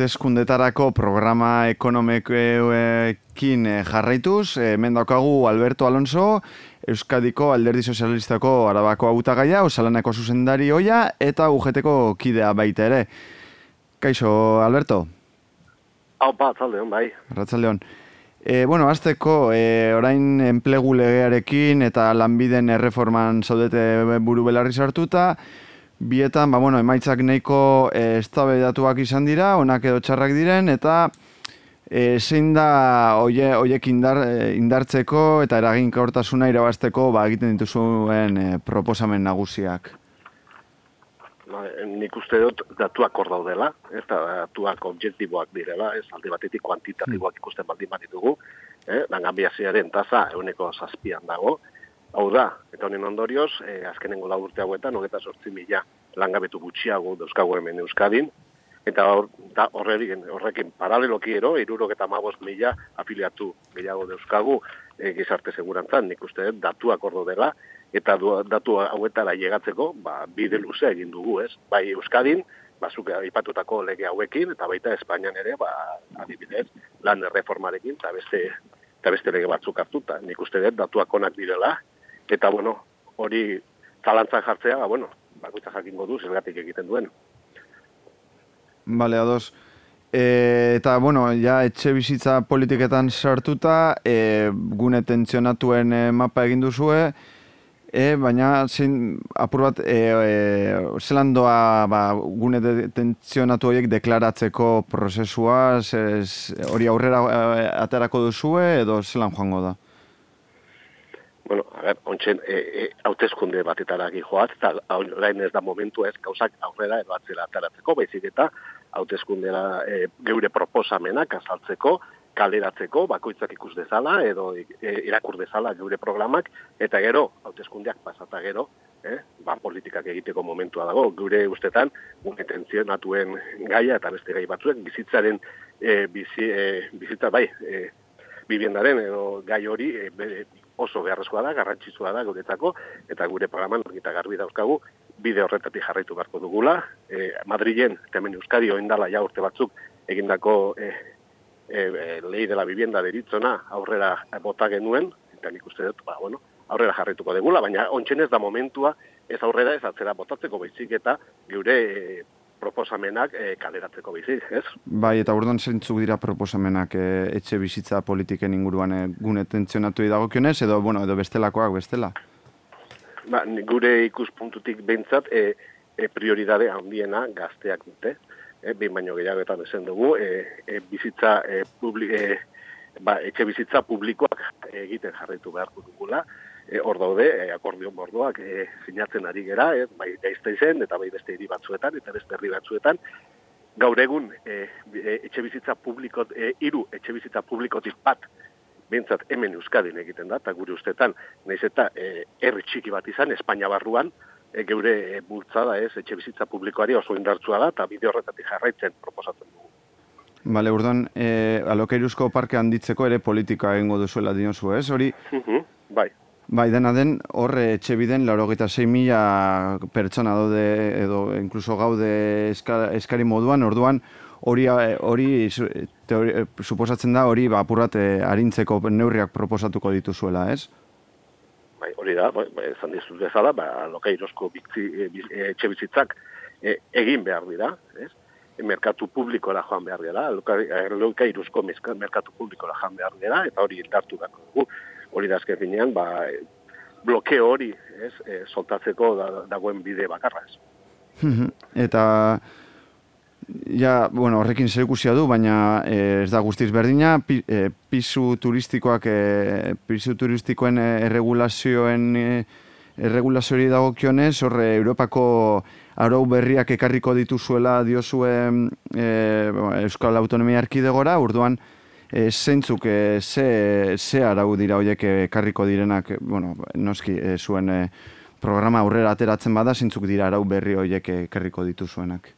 Hauteskundetarako programa ekonomikoekin eh, jarraituz, hemen daukagu Alberto Alonso, Euskadiko Alderdi Sozialistako Arabako hautagaia, Osalaneko zuzendari hoia eta UGTko kidea baita ere. Kaixo, Alberto, Hau bat, zalde hon, bai. Arratzaldeon. E, bueno, azteko, e, orain enplegu legearekin eta lanbiden erreforman zaudete buru belarri sartuta, bietan, ba, bueno, emaitzak nahiko e, eztabaidatuak izan dira, onak edo txarrak diren, eta e, zein da oie, oiek indar, e, indartzeko eta eraginkortasuna irabazteko ba, egiten dituzuen e, proposamen nagusiak. Ba, nik uste dut datuak hor daudela, ez da datuak objektiboak direla, ez? Alde batetik kuantitatiboak ikusten baldin bat ditugu, eh, langabiaziaren tasa euneko zazpian dago, hau da, eta honen ondorioz, eh, azkenengo lau urte hauetan, hogeta sortzi mila langabetu gutxiago dauzkagu hemen Euskadin, eta hor, da, horrekin, horrekin paraleloki ero, irurogeta mabos mila afiliatu gehiago dauzkagu eh, gizarte segurantzan, nik uste datuak hor dela, eta du, datu hauetara llegatzeko, ba, bide luze egin dugu, ez? Bai Euskadin, bazuk aipatutako lege hauekin, eta baita Espainian ere, ba, adibidez, lan erreformarekin, eta beste, eta beste lege batzuk hartuta. Nik uste dut datuak onak direla, eta, bueno, hori zalantzan jartzea, ba, bueno, bakoitza jakingo du, zergatik egiten duen. Bale, ados. E, eta, bueno, ja, etxe bizitza politiketan sartuta, e, gune tentzionatuen e, mapa egin duzue, e, baina zein apur bat, e, e, zelan doa ba, gune tentzionatu horiek deklaratzeko prozesua, hori aurrera e, aterako duzue, edo zelan joango da? Bueno, a ver, ontsen, e, e, hautezkunde batetara joaz, eta orain ez da momentu ez gauzak aurrera edo atzera ateratzeko, baizik eta hautezkundera e, geure proposamenak azaltzeko, kaleratzeko, bakoitzak ikus dezala, edo e, irakur dezala geure programak, eta gero, hautezkundeak pasata gero, eh, ba, politikak egiteko momentua dago, gure ustetan, gune tentzionatuen gaia eta beste gai batzuek, bizitzaren, e, bizi, e, bizitza bai, e, bibiendaren edo gai hori e, oso beharrezkoa da, garrantzitsua da guretzako, eta gure programan argita garbi dauzkagu, bide horretatik jarraitu beharko dugula. E, Madrilen, eta hemen Euskadi oindala ja urte batzuk, egindako e, e, e, lei dela vivienda deritzona aurrera bota genuen, eta nik uste dut, ba, bueno, aurrera jarraituko degula, baina ontsen ez da momentua ez aurrera ez atzera botatzeko baizik eta geure e, proposamenak e, kaleratzeko baizik, ez? Bai, eta orduan zeintzuk dira proposamenak e, etxe bizitza politiken inguruan e, gune tentzionatu dagokionez, edo, bueno, edo bestelakoak bestela? Ba, gure ikuspuntutik behintzat, e, e, prioridade handiena gazteak dute. E, behin baino gehiagoetan esan dugu, e, e, bizitza, e, publi, e, ba, etxe bizitza publikoak egiten jarraitu beharko dugula. E, hor daude, e, akordion bordoak e, sinatzen ari gera, e, bai gaizteizen eta bai beste hiri batzuetan eta beste herri batzuetan. Gaur egun, e, e, etxe bizitza publiko, e, iru etxe bizitza publikotik bat behintzat hemen Euskadin egiten da, eta gure ustetan, nahiz eta e, herri txiki bat izan, Espainia barruan, e, geure e, bultzada ez, etxe bizitza publikoari oso indartsua da, eta bide horretatik jarraitzen proposatzen dugu. Bale, urduan, e, alokairuzko parke handitzeko ere politika egingo duzuela dinozu, ez? Hori, Mhm, bai. Bai, dena den, horre etxe biden, laurogeita mila pertsona daude, edo inkluso gaude eska, eskari moduan, orduan, hori, eh, hori su- teori, eh, suposatzen da, hori, ba, apurrat eh, arintzeko neurriak proposatuko dituzuela, ez? Bai, hori da, bai, bai, esan dizut bezala, ba, lokairozko bitzi, etxe bizitzak e, egin behar dira, ez? Merkatu publikora joan behar e, lokairuzko merkatu publikora joan behar dira, eta hori indartu dako dugu. Hori da azken finean, ba, e, blokeo hori, ez, e, soltatzeko da, dagoen bide bakarra, ez? Eta ja, bueno, horrekin zerikusia du, baina eh, ez da guztiz berdina, pi, eh, pisu turistikoak, eh, pisu turistikoen eh, erregulazioen eh, erregulaziori dagokionez, horre Europako arau berriak ekarriko dituzuela diozue eh, Euskal Autonomia Erkidegora, urduan eh, zeintzuk eh, ze, ze arau dira horiek ekarriko direnak, eh, bueno, noski eh, zuen eh, programa aurrera ateratzen bada, zeintzuk dira arau berri horiek ekarriko dituzuenak.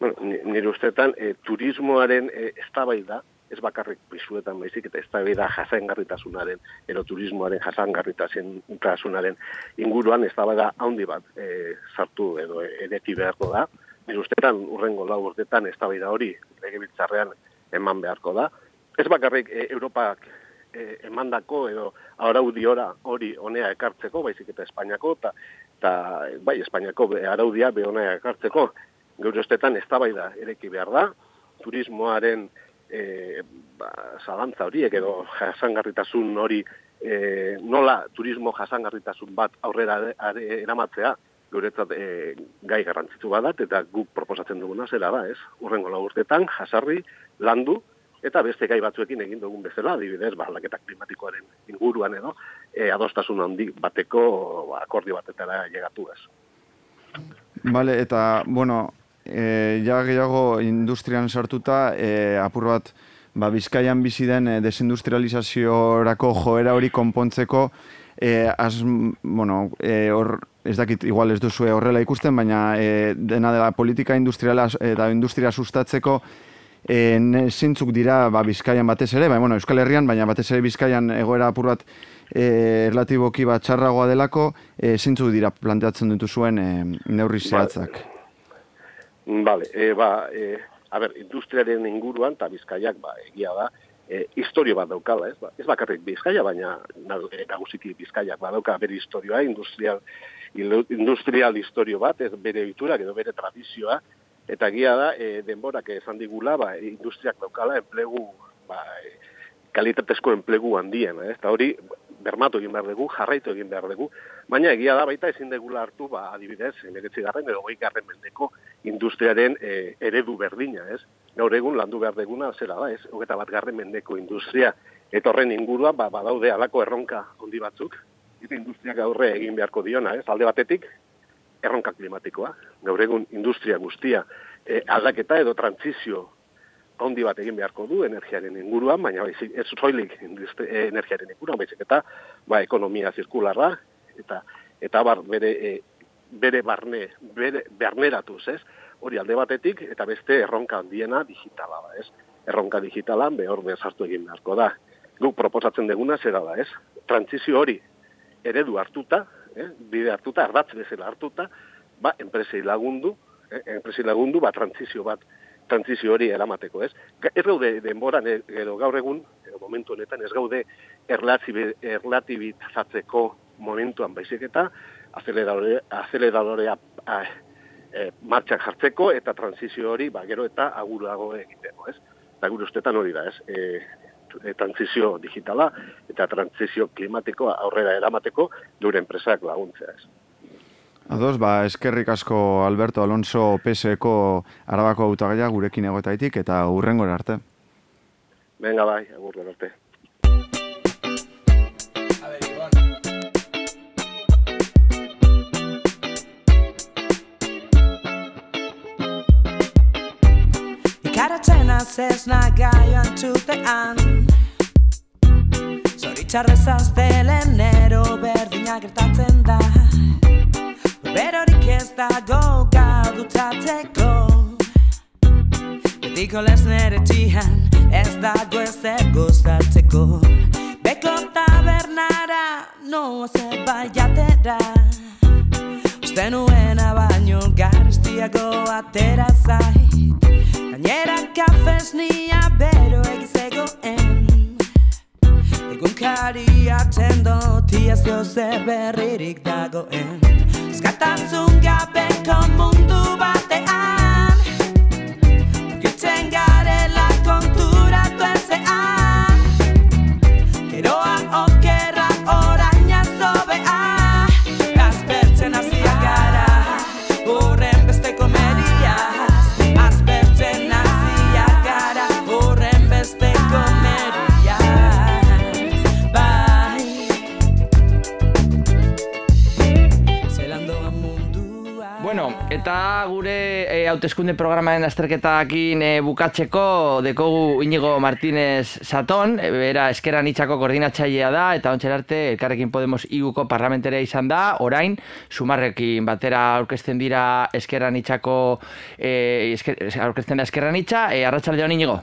Bueno, ni- nire ustetan, e, turismoaren e, eztabaida, ez bakarrik pisuetan baizik, eta eztabaida jasangarritasunaren, ero turismoaren jasangarritasunaren inguruan eztabaida handi bat e, sartu edo edeki beharko da. Nire ustetan, urrengo lau urtetan eztabaida hori legebiltzarrean eman beharko da. Ez bakarrik e, Europak e, emandako edo araudiora hori honea ekartzeko, baizik eta Espainiako, eta eta bai, Espainiako araudia be honea ekartzeko, geure ustetan eztabaida ereki behar da, turismoaren e, ba, zalantza horiek edo jasangarritasun hori e, nola turismo jasangarritasun bat aurrera eramatzea, guretzat e, gai garrantzitsu badat, eta guk proposatzen duguna zera da, ez? Urrengo lau urtetan, jasarri, landu, eta beste gai batzuekin egin dugun bezala, adibidez, ba, aldaketa klimatikoaren inguruan edo, e, adostasun handi bateko ba, akordio batetara llegatu ez. Bale, eta, bueno, e, ja gehiago industrian sartuta, e, apur bat, ba, Bizkaian bizi den e, desindustrializaziorako joera hori konpontzeko, e, az, bueno, e, hor, ez dakit, igual ez duzue horrela ikusten, baina e, dena dela politika industriala eta industria sustatzeko, e, ne, zeintzuk dira ba, Bizkaian batez ere, ba, bueno, Euskal Herrian, baina batez ere Bizkaian egoera apur bat e, relatiboki bat txarragoa delako, e, zeintzuk dira planteatzen dituzuen e, neurri zehatzak. Bale, e, ba, e, a ber, industriaren inguruan, eta bizkaiak, ba, egia da, e, historio bat daukala, ez? Ba, ez bakarrik bizkaia, baina na- e, nagusiki bizkaiak badauka bere historioa, industrial, industrial historio bat, ez bere iturak edo bere tradizioa, eta egia da, e, denborak esan digula, ba, industriak daukala enplegu, ba, e, kalitatezko enplegu handien, ez? Eta hori, bermatu egin behar dugu, jarraitu egin behar dugu, baina egia da baita ezin degula hartu, ba, adibidez, emeretzi garren edo goi garren mendeko industriaren e, eredu berdina, ez? Gaur egun landu behar deguna zera da, ez? Hogeta bat garren mendeko industria, eta horren ingurua, ba, badaude alako erronka handi batzuk, industriak aurre egin beharko diona, ez? Alde batetik, erronka klimatikoa. Gaur egun industria guztia e, aldaketa edo trantzizio handi bat egin beharko du energiaren inguruan, baina baizik, ez soilik eh, energiaren inguruan, baizik eta ba, ekonomia zirkularra, eta eta bar bere, e, bere barne, bere barneratuz, ez? Hori alde batetik, eta beste erronka handiena digitala da, ez? Erronka digitalan behor bezartu egin beharko da. Guk proposatzen deguna zera da, ez? Trantzizio hori eredu hartuta, eh? bide hartuta, ardatz bezala hartuta, ba, enpresei lagundu, eh? enpresei lagundu, ba, trantzizio bat, trantzizio hori eramateko, ez? Ez gaude denboran, eh, edo gaur egun, edo momentu honetan, ez gaude erlatibi- erlatibitazatzeko momentuan baizik eta aceleradore, aceleradorea a, e, martxan jartzeko eta trantzizio hori ba, gero eta agurago egiteko, ez? Eta gure ustetan hori da, ez? E, e, trantzizio digitala eta trantzizio klimatikoa aurrera eramateko gure enpresak laguntzea, ez? Ados, ba, eskerrik asko Alberto Alonso PSeko arabako hautagaia gurekin egotaitik eta hurrengora arte. Venga bai, agur gero arte. Ikaratzen azez nagaian txutean Zoritxarrez aztelen ero berdinak gertatzen da. Berorik ez dago gaudutatzeko Betiko nere txian ez dago ezer gozatzeko Beko tabernara no ze baiatera. Uste nuena baino garestiago atera zait. Gainera kafes nia bero egizegoen Egunkari atendo tiaz doze berririk dagoen. Eskatasun gabeko mundu batean. Giltzen eta gure e, hauteskunde programaren azterketakin e, bukatzeko dekogu Inigo Martínez Saton, e, bera eskeran itxako koordinatzailea da, eta ontser arte elkarrekin Podemos iguko parlamentaria izan da, orain, sumarrekin batera aurkezten dira eskeran itxako, e, esker, aurkezten da eskeran itxa, e, arratsaldeon Inigo.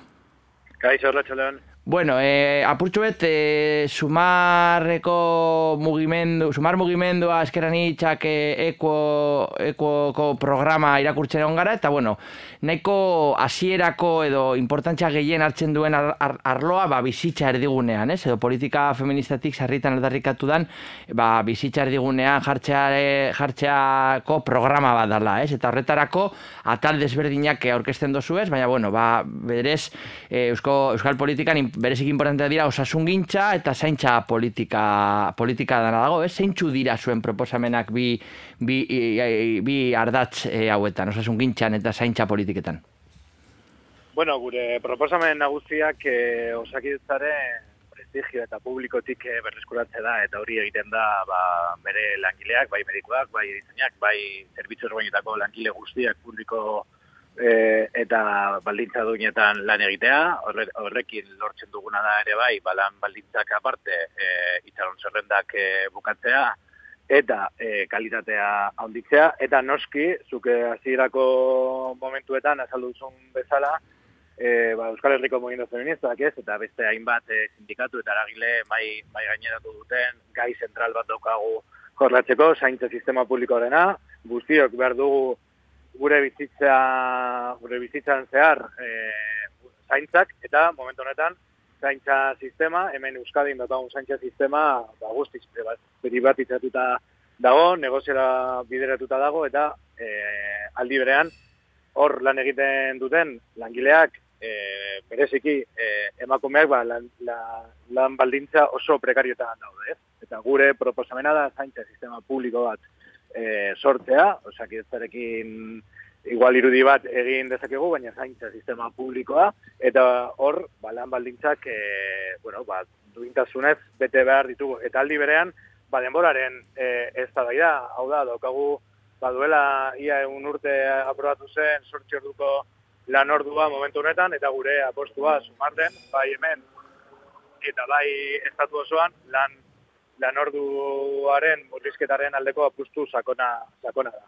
Kaixo, Arratxalean. Bueno, eh, apurtxo bet, eh, sumarreko mugimendu, sumar mugimendua eskeran itxak eh, eko, ekoko programa irakurtzen egon gara, eta bueno, nahiko hasierako edo importantzia gehien hartzen duen ar, ar- arloa ba, bizitza erdigunean, ez? Edo politika feministatik sarritan aldarrikatu dan, ba, bizitza erdigunean jartzeare, jartzeako programa bat dala, ez? Eta horretarako atal desberdinak aurkezten dozu ez, baina bueno, ba, berez, eh, eusko, euskal politikan berezik importantea dira osasungintza eta zaintza politika, politika dana dago, ez? Zeintzu dira zuen proposamenak bi, bi, i- bi ardatz eh, hauetan, osasungintzan eta zaintza politiketan. Bueno, gure proposamen nagusiak eh, osakidetzaren prestigio eta publikotik eh, berreskuratze da, eta hori egiten da ba, bere langileak, bai medikoak, bai erizainak, bai zerbitzu ergoinetako langile guztiak publiko eh, eta baldintza duinetan lan egitea, Horre, horrekin lortzen duguna da ere bai, ba, lan baldintzak aparte eh, itxaron zerrendak eh, bukatzea, eta e, kalitatea handitzea, eta noski, zuke hasierako momentuetan azaldu duzun bezala, e, ba, Euskal Herriko Movimendu Feministak ez, eta beste hainbat e, sindikatu eta eragile mai, mai gaineratu duten gai zentral bat daukagu jorratzeko, zaintza sistema publikoarena, guztiok behar dugu gure bizitza, gure bizitzan zehar e, zaintzak, eta momentu honetan, zaintza sistema, hemen Euskadin daukagun zaintza sistema, ba, guztiz privat- privatizatuta dago, negoziera bideratuta dago, eta e, aldi berean, hor lan egiten duten langileak, e, bereziki e, emakumeak ba, lan, la, lan baldintza oso prekarioetan daude, ez? Eta gure proposamena da zaintza sistema publiko bat e, sortzea, osakidetzarekin igual irudi bat egin dezakegu, baina zaintza sistema publikoa, eta hor, ba, lan baldintzak, e, bueno, ba, duintasunez bete behar ditugu. Eta aldi berean, ba, denboraren e, ez da da, hau da, daukagu, ba, duela ia egun urte aprobatu zen, sortzi orduko lan ordua momentu honetan, eta gure apostua sumarten, bai hemen, eta bai estatu osoan, lan, lan orduaren murrizketaren aldeko apustu sakona, sakona da.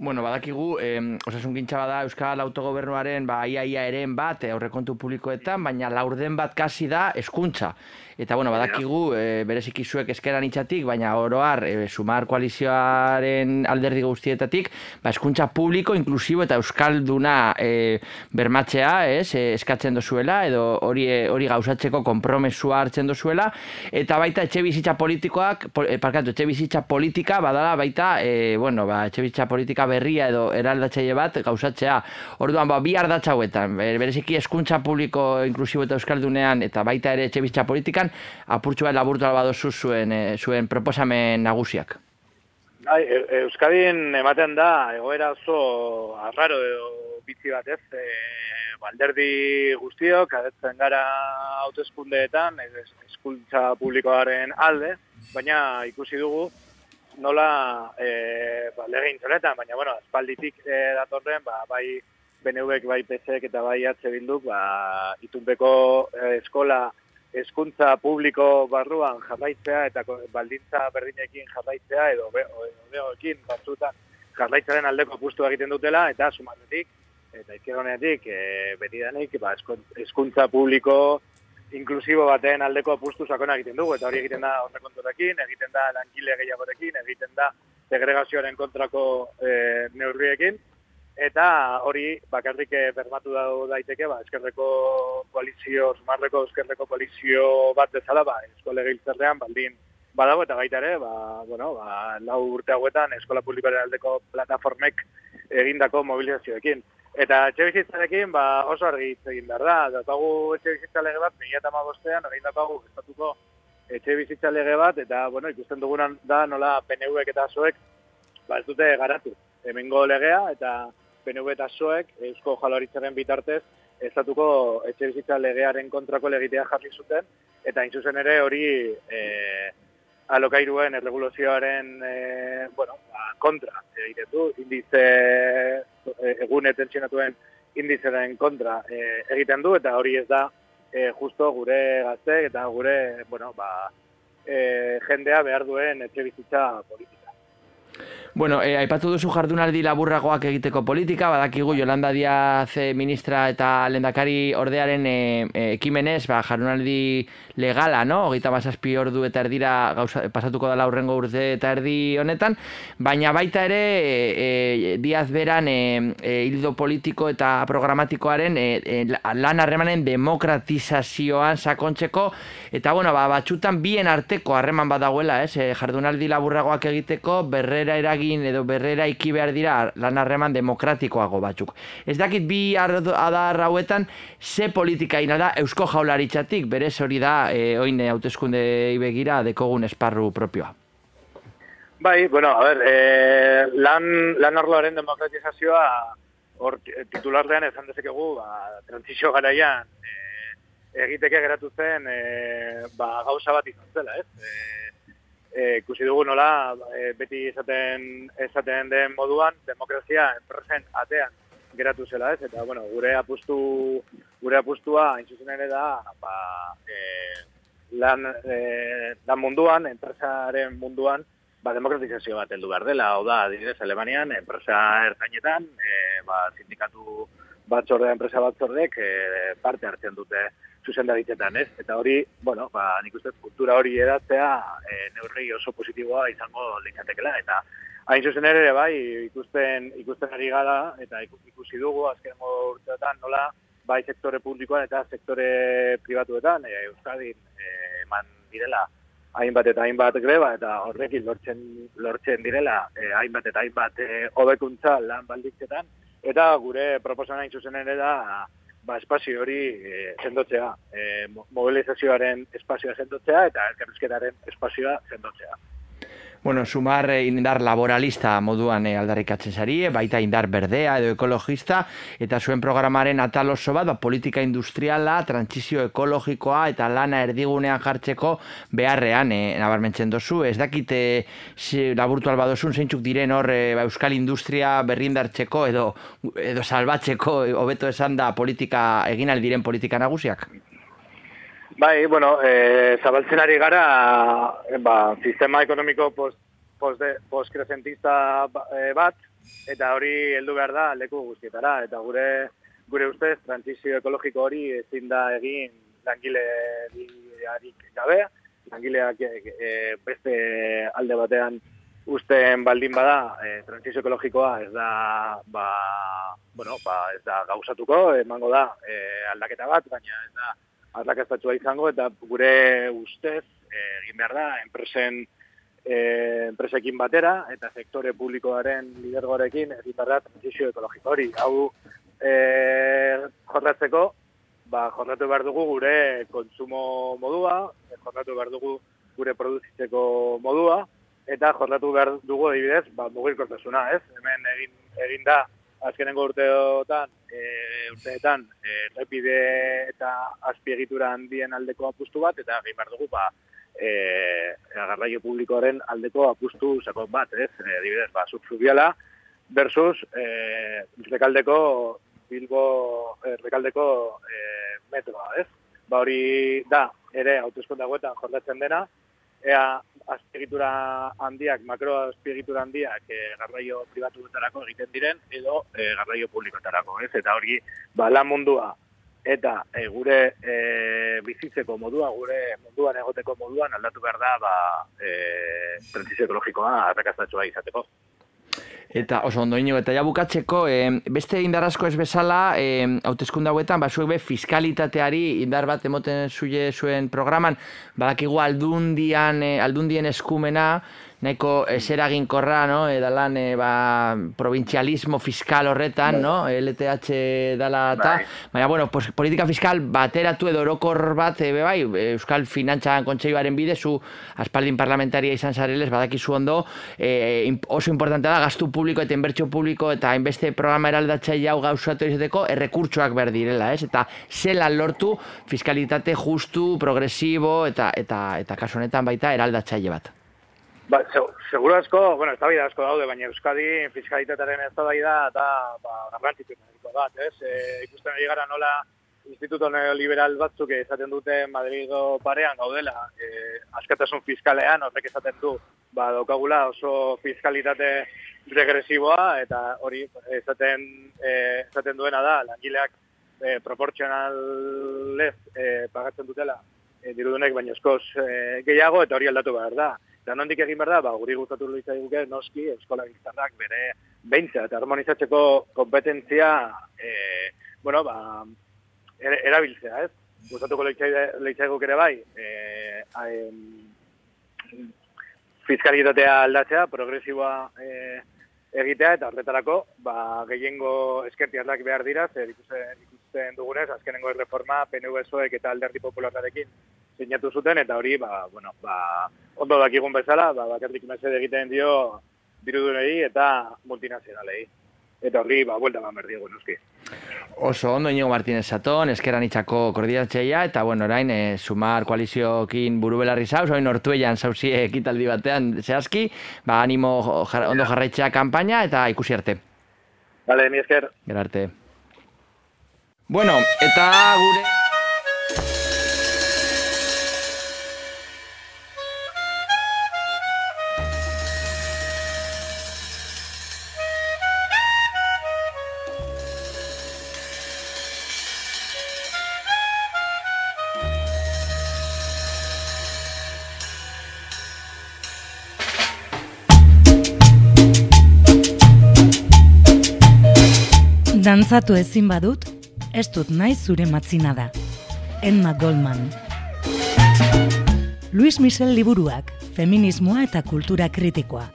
Bueno, badakigu, eh, osasun gintza bada Euskal Autogobernuaren ba, ia, ia eren bat, eh, aurrekontu publikoetan, baina laurden bat kasi da eskuntza. Eta, bueno, badakigu, e, bereziki zuek eskeran itxatik, baina oroar, e, sumar koalizioaren alderdi guztietatik, ba, eskuntza publiko, inklusibo eta euskalduna e, bermatzea, ez, e, eskatzen dozuela, edo hori hori gauzatzeko konpromesua hartzen dozuela, eta baita etxe bizitza politikoak, pol, e, parkatu, etxe bizitza politika, badala baita, e, bueno, ba, etxe bizitza politika berria edo eraldatzaile bat gauzatzea. Orduan, ba, bi ardatza hauetan, be- bereziki eskuntza publiko inklusibo eta euskaldunean, eta baita ere etxe bizitza politikan, apurtxu bat laburtu albadozu zuen, e, zuen proposamen nagusiak. Bai, e- Euskadin ematen da egoera oso arraro edo bitzi bat ez, e, balderdi guztiok, adetzen gara hauteskundeetan, ez- eskuntza publikoaren alde, baina ikusi dugu nola e, ba, lege intzonetan, baina bueno, espalditik e, datorren, ba, bai BNVek, bai PSek eta bai H Bilduk, ba, itunpeko e, eskola hezkuntza publiko barruan jarraitzea eta baldintza berdinekin jarraitzea edo be- o- hobeoekin batzutan jarraitzaren aldeko apustu egiten dutela eta sumatetik eta izkierronetik e, beti danik, ba, hezkuntza publiko inklusibo baten aldeko apustu sakona egiten dugu, eta hori egiten da horrekonturekin, egiten da langile gehiagorekin, egiten da segregazioaren kontrako e, neurriekin, eta hori bakarrik eh, bermatu da daiteke, ba, eskerreko koalizio, sumarreko eskerreko koalizio bat bezala, ba, eskola giltzerrean, baldin badago, eta baita ere, ba, bueno, ba, lau urte hauetan eskola publikoaren aldeko plataformek egindako mobilizazioekin. Eta etxe bizitzarekin ba, oso argi hitz egin behar da. Daukagu etxe bizitza lege bat, 2008an, orain estatuko etxe bizitza lege bat, eta bueno, ikusten dugunan da nola PNV-ek eta SOek ba, ez dute garatu. Hemengo legea eta PNV eta SOek Eusko Jaurlaritzaren bitartez estatuko etxe bizitza legearen kontrako legitea jarri zuten, eta hain zuzen ere hori e, alokairuen erregulazioaren e, bueno, ba, kontra egiten du, indize e, egune tensionatuen indizeren kontra e, egiten du, eta hori ez da e, justo gure gazte eta gure bueno, ba, e, jendea behar duen etxe bizitza politika. Bueno, eh, aipatu duzu jardunaldi laburragoak egiteko politika, badakigu Yolanda Díaz eh, ministra eta lendakari ordearen eh, ekimenez, ba, jardunaldi legala, no? Hogeita mazazpi ordu eta erdira gauza, pasatuko dela aurrengo urte eta erdi honetan, baina baita ere eh, Díaz beran eh, eh, hildo politiko eta programatikoaren eh, lan harremanen demokratizazioan sakontzeko, eta bueno, ba, batxutan bien arteko harreman badagoela, ez? Jardunaldi laburragoak egiteko berrera eragin edo berrera iki behar dira lan harreman demokratikoago batzuk. Ez dakit bi ar- adar hauetan ze politika ina da Eusko Jaularitzatik, berez hori da e, oin hauteskunde begira dekogun esparru propioa. Bai, bueno, a ver, e, lan, lan arloaren demokratizazioa hor t- titularrean esan dezakegu, ba, transizio garaian e, egiteke geratu zen e, ba, gauza bat izan zela, ez? E, ikusi dugu nola e, beti esaten, esaten den moduan demokrazia enpresen atean geratu zela, ez? Eta, bueno, gure apustu, gure apustua hain zuzen ere da, ba, e, lan, e, lan munduan, enpresaren munduan, ba, demokratizazio bat heldu behar dela, hau da, adibidez, Alemanian, enpresa ertainetan, e, ba, sindikatu batzorde, enpresa batzordek e, parte hartzen dute zuzendaritzetan, ez? Eta hori, bueno, ba, nik uste kultura hori edatzea e, neurri oso positiboa izango litzatekela, eta hain zuzen ere, bai, ikusten, ikusten ari gara, eta iku- ikusi dugu, azken urteetan, nola, bai sektore publikoan eta sektore pribatuetan, e, Euskadin e, eman direla hainbat eta hainbat greba eta horrekin lortzen lortzen direla eh, hainbat eta hainbat eh, hobekuntza lan baldintzetan eta gure proposamena hain zuzen ere da ba, espazio hori eh, sendotzea, eh, mo- mobilizazioaren espazioa sendotzea eta elkarrizketaren espazioa sendotzea. Bueno, sumar eh, indar laboralista moduan eh, aldarrikatzen zari, eh, baita indar berdea edo ekologista, eta zuen programaren atal oso bat, ba, politika industriala, trantsizio ekologikoa eta lana erdigunean jartzeko beharrean eh, nabarmentzen dozu. Ez dakit eh, ze- laburtu albadozun zeintzuk diren hor eh, ba, euskal industria berrindartzeko edo edo salbatzeko hobeto esan da politika egin aldiren politika nagusiak. Bai, bueno, e, zabaltzen ari gara, ba, sistema ekonomiko post, post, ba- eh, bat, eta hori heldu behar da leku guztietara, eta gure gure ustez, transizio ekologiko hori ezin da egin langilearik gabe, langileak e, beste alde batean usten baldin bada, e, transizio ekologikoa ez da, ba, bueno, ba, ez da gauzatuko, emango da e, aldaketa bat, baina ez da arrakastatua izango eta gure ustez eh, egin behar da enpresen eh, enpresekin batera eta sektore publikoaren lidergoarekin egin behar da transizio ekologiko hori. Hau eh, jorratzeko, ba, jorratu behar dugu gure kontsumo modua, jorratu behar dugu gure produzitzeko modua, eta jorratu behar dugu adibidez, ba, mugilkortasuna, ez? Hemen egin, egin da azkenengo urteotan, e, urteetan, e, errepide eta azpiegitura handien aldeko apustu bat, eta egin behar dugu, ba, e, garraio publikoaren aldeko apustu sakon bat, ez? E, adibidez, ba, subfluviala versus e, rekaldeko Bilbo e, rekaldeko e, metroa, ez? Ba hori da, ere, hautezkonde hauetan jordatzen dena, ea azpiegitura handiak, makro azpiegitura handiak e, garraio pribatuetarako egiten diren, edo e, garraio publikoetarako, ez? Eta hori, ba, lan mundua, eta e, gure e, bizitzeko modua, gure munduan egoteko moduan aldatu behar da, ba, e, ekologikoa arrakastatxoa izateko. Eta oso ondo ino, eta ja bukatzeko, eh, beste indarrasko ez bezala, eh, hautezkunde hauetan, basuek be, fiskalitateari indar bat emoten zuie zuen programan, badakigu aldundian, eh, aldundien eskumena, nahiko eseraginkorra, no? Edalan, e, ba, provintzialismo fiskal horretan, no? LTH dala eta, Bai. baina, bueno, pues, politika fiskal bateratu edo orokor bat, e, bai, Euskal Finantzan Kontseiluaren bide, zu aspaldin parlamentaria izan zareles, badakizu ondo, e, oso importante da, gastu publiko eta inbertsio publiko eta hainbeste programa eraldatzaile hau gauzatu izateko, errekurtsoak behar direla, ez? Eta zelan lortu fiskalitate justu, progresibo eta eta eta kasu honetan baita eraldatzaile bat. Ba, se- seguro asko, bueno, ez da asko daude, baina Euskadi fiskalitatearen ez da da, ba, garrantzitsuenetako bat, ez? E, ikusten ari gara nola instituto neoliberal batzuk esaten dute Madrido parean gaudela, e, askatasun fiskalean, horrek esaten du, ba, daukagula oso fiskalitate regresiboa, eta hori esaten, e, esaten duena da, langileak e, proportzionalez e, pagatzen dutela e, dirudunek baino eskoz e, gehiago eta hori aldatu behar da. Eta nondik egin behar da, ba, guri gustatu litzaiguke noski eskola gizarrak bere beintza eta harmonizatzeko kompetentzia e, bueno, ba, er, erabiltzea, ez? Gustatuko litzaiguke ere bai, e, aem, fiskalitatea aldatzea, progresiboa e, egitea eta horretarako ba, gehiengo eskertiarrak behar dira, zer ikusten, ikusten dugunez, azkenengo reforma PNV-soek eta alderdi popularrarekin sinatu zuten, eta hori, ba, bueno, ba, ondo dakigun bezala, ba, bakarrik mesede egiten dio dirudunei eta multinazionalei. Eta horri, ba, buelta eman berdiego, noski. Oso ondo Inigo Martínez Saton, eskeran itxako koordinatzeia, eta bueno, orain, e, sumar koaliziokin burubelarri zauz, orain ortuellan zauzie ekitaldi batean zehazki, ba, animo jar, ondo jarraitzea kanpaina, eta ikusi arte. Bale, mi esker. Gero arte. Bueno, eta gure... Dantzatu ezin badut, ez dut nahi zure matzina da. Emma Goldman. Luis Michel liburuak, feminismoa eta kultura kritikoa.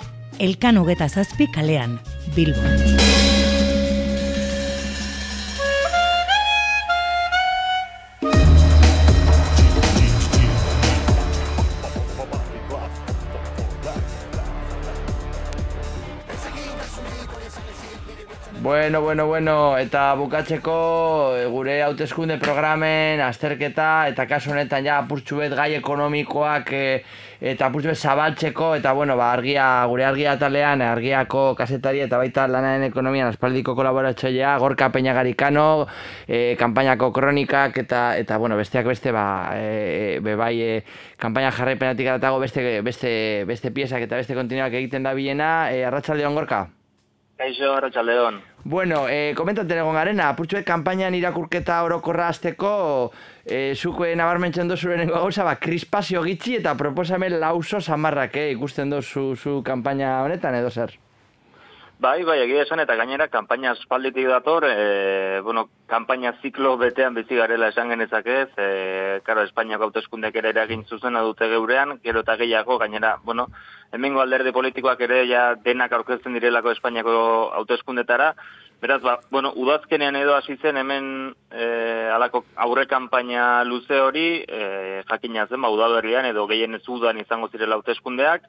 Elkan hogeta zazpi kalean, Bilbo. Bueno, bueno, bueno, eta bukatzeko e, gure hauteskunde programen azterketa eta kasu honetan ja apurtxu bet gai ekonomikoak e, eta apurtxu bet zabaltzeko eta bueno, ba, argia, gure argia talean, argiako kasetari eta baita lanaren ekonomian aspaldiko kolaboratzailea, Gorka Peñagarikano, e, kanpainako kronikak eta eta bueno, besteak beste ba, e, be bai e, kanpaina jarraipenatik aratago beste, beste, beste piezak eta beste kontinuak egiten da bilena, e, arratsalde on Gorka? Kaixo, Arratxaldeon. Bueno, eh, komentatzen egon garena, apurtxuek kanpainan irakurketa orokorra azteko, eh, zuko nabarmentzen dozu lehenengo gauza, ba, krispazio gitxi eta proposamen lauso samarrak, eh, ikusten dozu zu kanpaina honetan edo zer? Bai, bai, egia esan eta gainera kanpaina aspalditik dator, e, bueno, kanpaina ziklo betean bizi garela esan genezakez, e, karo, Espainiako hauteskundek ere eragin zuzena dute geurean, gero eta gehiago, gainera, bueno, hemengo alderdi politikoak ere ja denak aurkezten direlako Espainiako hauteskundetara, Beraz, ba, bueno, udazkenean edo hasi zen hemen e, alako aurre kanpaina luze hori, e, jakina zen, ba, udaberrian edo gehien ez udan izango zirela hauteskundeak,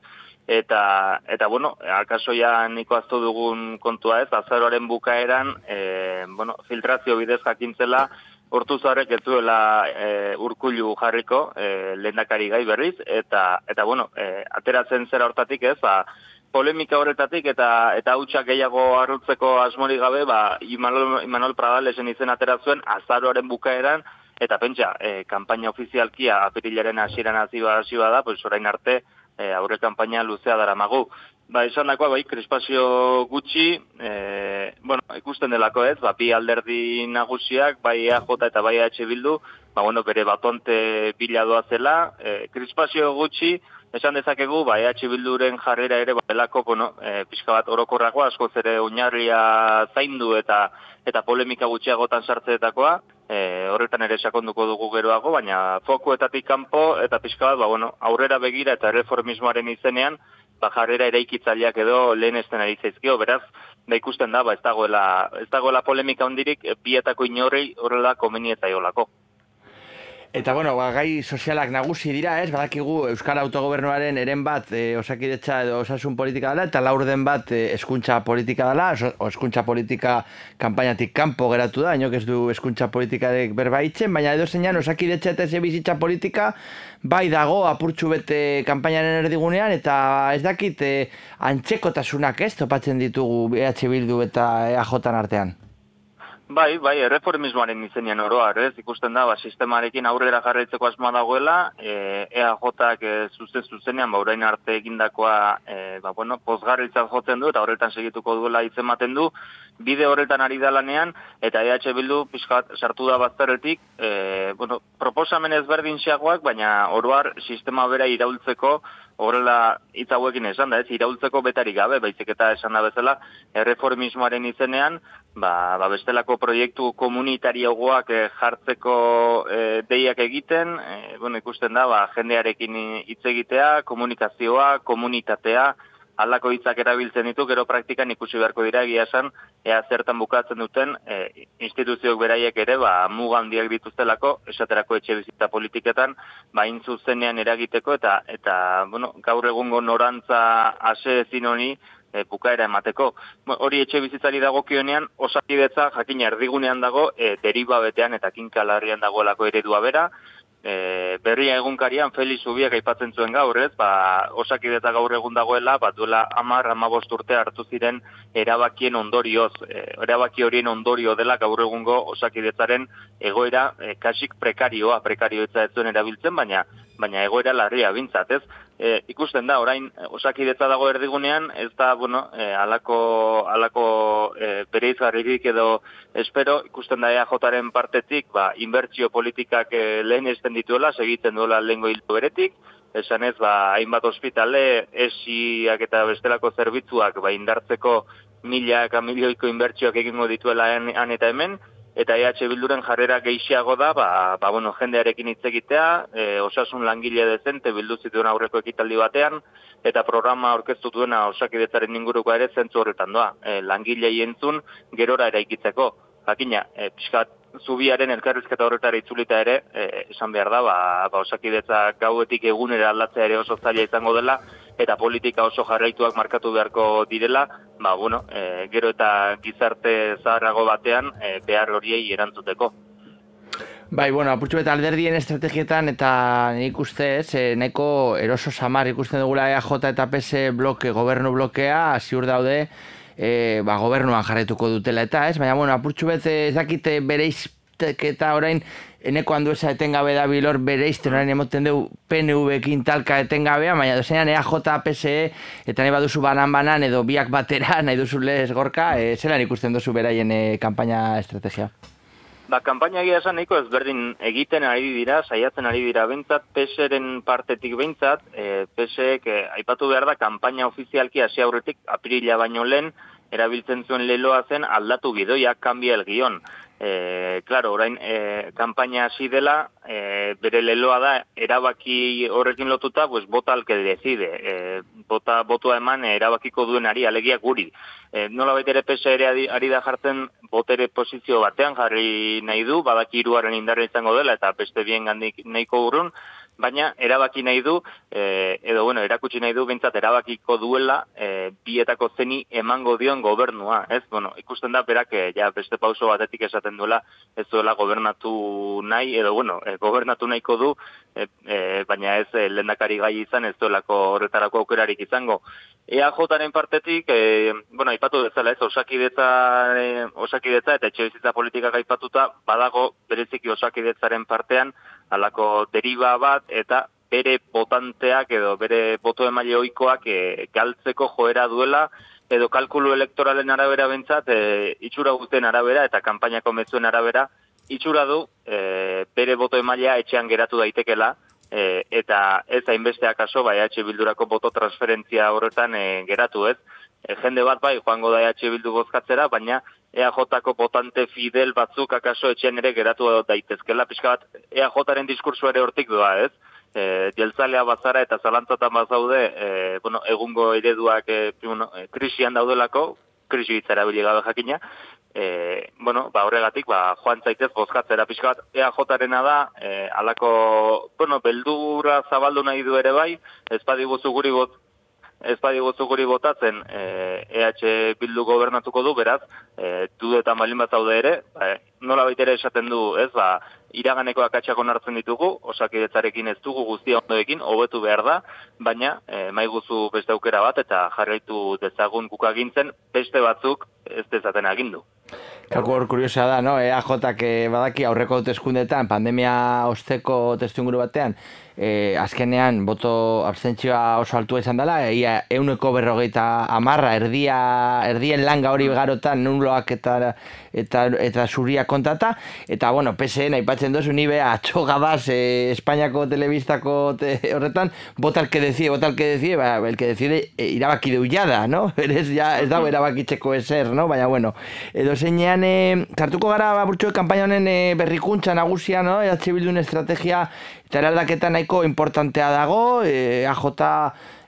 eta, eta bueno, akaso ja niko aztu dugun kontua ez, azaroaren bukaeran, e, bueno, filtrazio bidez jakintzela, hortu zarek ez duela e, urkullu jarriko, e, lehendakari gai berriz, eta, eta bueno, e, ateratzen zera hortatik ez, ba, polemika horretatik eta eta hutsak gehiago arrutzeko asmori gabe, ba, Imanol, Imanol Pradalesen izen atera zuen azaroaren bukaeran. Eta pentsa, e, kanpaina ofizialkia apirilaren hasieran hasi ba- hasi bada, pues orain arte e, aurre kanpaina luzea daramagu. Ba, esan dakoa, bai, krispazio gutxi, e, bueno, ikusten delako ez, ba, bi alderdi nagusiak, bai EAJ eta bai EH Bildu, ba, bueno, bere batonte bila doa zela, e, krispazio gutxi, esan dezakegu, ba, EH Bilduren jarrera ere, ba, delako, bueno, e, pixka bat orokorragoa, askoz ere oinarria zaindu eta eta polemika gutxiagotan sartzeetakoa, e, horretan ere sakonduko dugu geroago, baina fokuetatik kanpo eta pixka bat, ba, bueno, aurrera begira eta reformismoaren izenean, ba, jarrera eraikitzaileak edo lehen esten ari zaizkio, beraz, da ikusten da, ba, ez dagoela, ez dagoela polemika hondirik, e, bietako inorrei horrela komenietaiolako. Eta bueno, ba, gai sozialak nagusi dira, ez? Badakigu Euskal Autogobernuaren eren bat e, osakidetza edo osasun politika dela, eta laurden bat e, eskuntza politika dela, eskuntza politika kanpainatik kanpo geratu da, inok ez du eskuntza politikarek berba itzen, baina edo zeinan osakidetza eta eze bizitza politika bai dago apurtxu bete kanpainaren erdigunean, eta ez dakit e, antzekotasunak ez topatzen ditugu EH Bildu eta EAJ artean. Bai, bai, erreformismoaren izenean oroar, ez? Ikusten da, ba, sistemarekin aurrera jarraitzeko asmoa dagoela, e, EAJak e, zuzen zuzenean, ba, orain arte egindakoa, e, ba, bueno, pozgarritzat jotzen du, eta horretan segituko duela itzematen du, bide horretan ari da lanean, eta EH Bildu pixkat sartu da bazteretik, e, bueno, proposamen ezberdin xagoak, baina oroar sistema bera iraultzeko, horrela hitz hauekin esan da, ez, iraultzeko betarik gabe, baizik eta esan da bezala, erreformismoaren izenean, ba, ba bestelako proiektu komunitariogoak eh, jartzeko eh, deiak egiten, eh, bueno, ikusten da, ba, jendearekin hitz egitea, komunikazioa, komunitatea, halako hitzak erabiltzen ditu, gero praktikan ikusi beharko dira egia esan, ea zertan bukatzen duten e, instituzioak beraiek ere, ba, muga handiak dituztelako, esaterako etxe bizitza politiketan, ba, zuzenean eragiteko, eta, eta bueno, gaur egungo norantza ase ezin honi, e, bukaera emateko. Hori etxe bizitzari dagokionean, osakidetza jakina erdigunean dago, e, deriba betean eta kinkalarrian dagoelako eredua bera, e, berria egunkarian Felix Ubiak aipatzen zuen gaur, ez? Ba, osakidetza gaur egun dagoela, ba duela 10 15 urte hartu ziren erabakien ondorioz, e, erabaki horien ondorio dela gaur egungo osakidetzaren egoera e, kasik prekarioa, prekarioetza ez zuen erabiltzen, baina baina egoera larria bintzat, ez? E, ikusten da, orain e, osakidetza dago erdigunean, ez da, bueno, e, alako, alako e, bereizgarririk edo espero, ikusten da EAJaren partetik, ba, inbertsio politikak e, lehen esten dituela, segitzen duela lehengo hildo beretik, esan ez, ba, hainbat ospitale, esiak eta bestelako zerbitzuak, ba, indartzeko milaka milioiko inbertsioak egingo dituela han, han eta hemen, eta EH Bilduren jarrera gehiago da, ba, ba bueno, jendearekin hitz egitea, e, osasun langile dezente bildu zituen aurreko ekitaldi batean, eta programa aurkeztu duena osakidetzaren inguruko ere zentzu horretan doa. E, langilei entzun gerora eraikitzeko. Jakina, e, pixkat zubiaren elkarrizketa horretara itzulita ere, e, esan behar da, ba, ba osakidetza gauetik egunera aldatzea ere oso zaila izango dela, eta politika oso jarraituak markatu beharko direla, ba, bueno, e, gero eta gizarte zaharrago batean e, behar horiei erantzuteko. Bai, bueno, apurtxu eta alderdien estrategietan eta nik uste ez, eh, nahiko eroso samar ikusten dugula EAJ eta PS bloke, gobernu blokea, ziur daude, eh, ba, gobernuan jarraituko dutela eta ez, baina, bueno, apurtxu bet ez dakite bereizketa orain, eneko handuesa etengabe da bilor bereizten orain emoten du PNV-ekin talka etengabea, baina dozenean EAJ, PSE, eta nahi baduzu banan-banan edo biak batera, [LAUGHS] nahi duzu lez gorka, e, zelan ikusten duzu beraien e, kampaina estrategia? Ba, kanpaina egia esan nahiko ezberdin egiten ari dira, saiatzen ari dira bentsat, PSren partetik bentsat, e, PSek e, aipatu behar da, kanpaina ofizialki hasi aurretik apirila baino lehen, erabiltzen zuen leloa zen aldatu gidoia, kanbia el guion. E, claro, orain e, kanpaina hasi dela, e, bere leloa da, erabaki horrekin lotuta, pues, bota alke decide. E, bota, botua eman e, erabakiko duenari, alegia guri. E, nola baita ere PSE ere ari da jartzen botere posizio batean jarri nahi du, badaki iruaren indarra izango dela, eta beste bien gandik nahiko urrun, baina erabaki nahi du, e, edo bueno, erakutsi nahi du bintzat erabakiko duela e, bietako zeni emango dion gobernua, ez? Bueno, ikusten da berak e, ja beste pauso batetik esaten duela ez duela gobernatu nahi, edo bueno, e, gobernatu nahiko du, e, e, baina ez e, lendakari gai izan, ez duelako horretarako aukerarik izango. EAJaren partetik, e, bueno, aipatu bezala ez, osakidetza, e, osakidetza eta etxe bizitza politikak aipatuta, badago bereziki osakidetzaren partean, alako deriba bat, eta bere botanteak edo bere boto emaile ohikoak e, galtzeko joera duela, edo kalkulu elektoralen arabera bentsat, e, itxura guztien arabera eta kanpainako metzuen arabera, itxura du e, bere boto emailea etxean geratu daitekela, e, eta ez hainbesteak aso, bai EH Bildurako boto transferentzia horretan e, geratu ez. E, jende bat bai, joango da EH Bildu bozkatzera, baina EAJ-ko potante fidel batzuk akaso etxean ere geratu daitezkela, pixka bat EAJ-aren diskursu ere hortik doa ez. E, jeltzalea bazara eta zalantzatan bazaude, e, bueno, egungo ereduak e, bueno, e, krisian daudelako, krisi hitzara gabe jakina, e, bueno, ba, horregatik, ba, joan zaitez bozkatzera. Pixka bat, EAJ-arena da, e, alako, bueno, beldura zabaldu nahi du ere bai, ez badiguzu guri ez badiguzu guri botatzen e, EH Bildu gobernatuko du, beraz, e, dudetan balin bat zaude ere, ba, nola baitere esaten du, ez, ba, iraganeko akatsak onartzen ditugu, osakidetzarekin ez dugu guztia ondoekin, hobetu behar da, baina e, maiguzu beste aukera bat eta jarraitu dezagun gukagintzen beste batzuk ez dezaten agindu. Kako hor kuriosa da, no? EAJak eh, badaki aurreko hauteskundetan pandemia osteko testu inguru batean, e, azkenean boto abstentzioa oso altua izan dela, ia euneko berrogeita amarra, erdia, erdien langa hori garotan nuloak eta, eta, eta zuria kontata, eta bueno, PSN aipatzen dozu nibe atxo gabaz e, Espainiako telebistako te, horretan, bota el que decide, bota el que decide, ba, el que decide e, irabaki deullada, no? [LAUGHS] Eres ya, ez dago erabakitzeko eser, no? Baina, bueno, edo zeinean, e, kartuko gara burtsu kampaina honen e, berrikuntza nagusia, no? EH Bildun estrategia eta eraldaketa nahiko importantea dago, e, AJ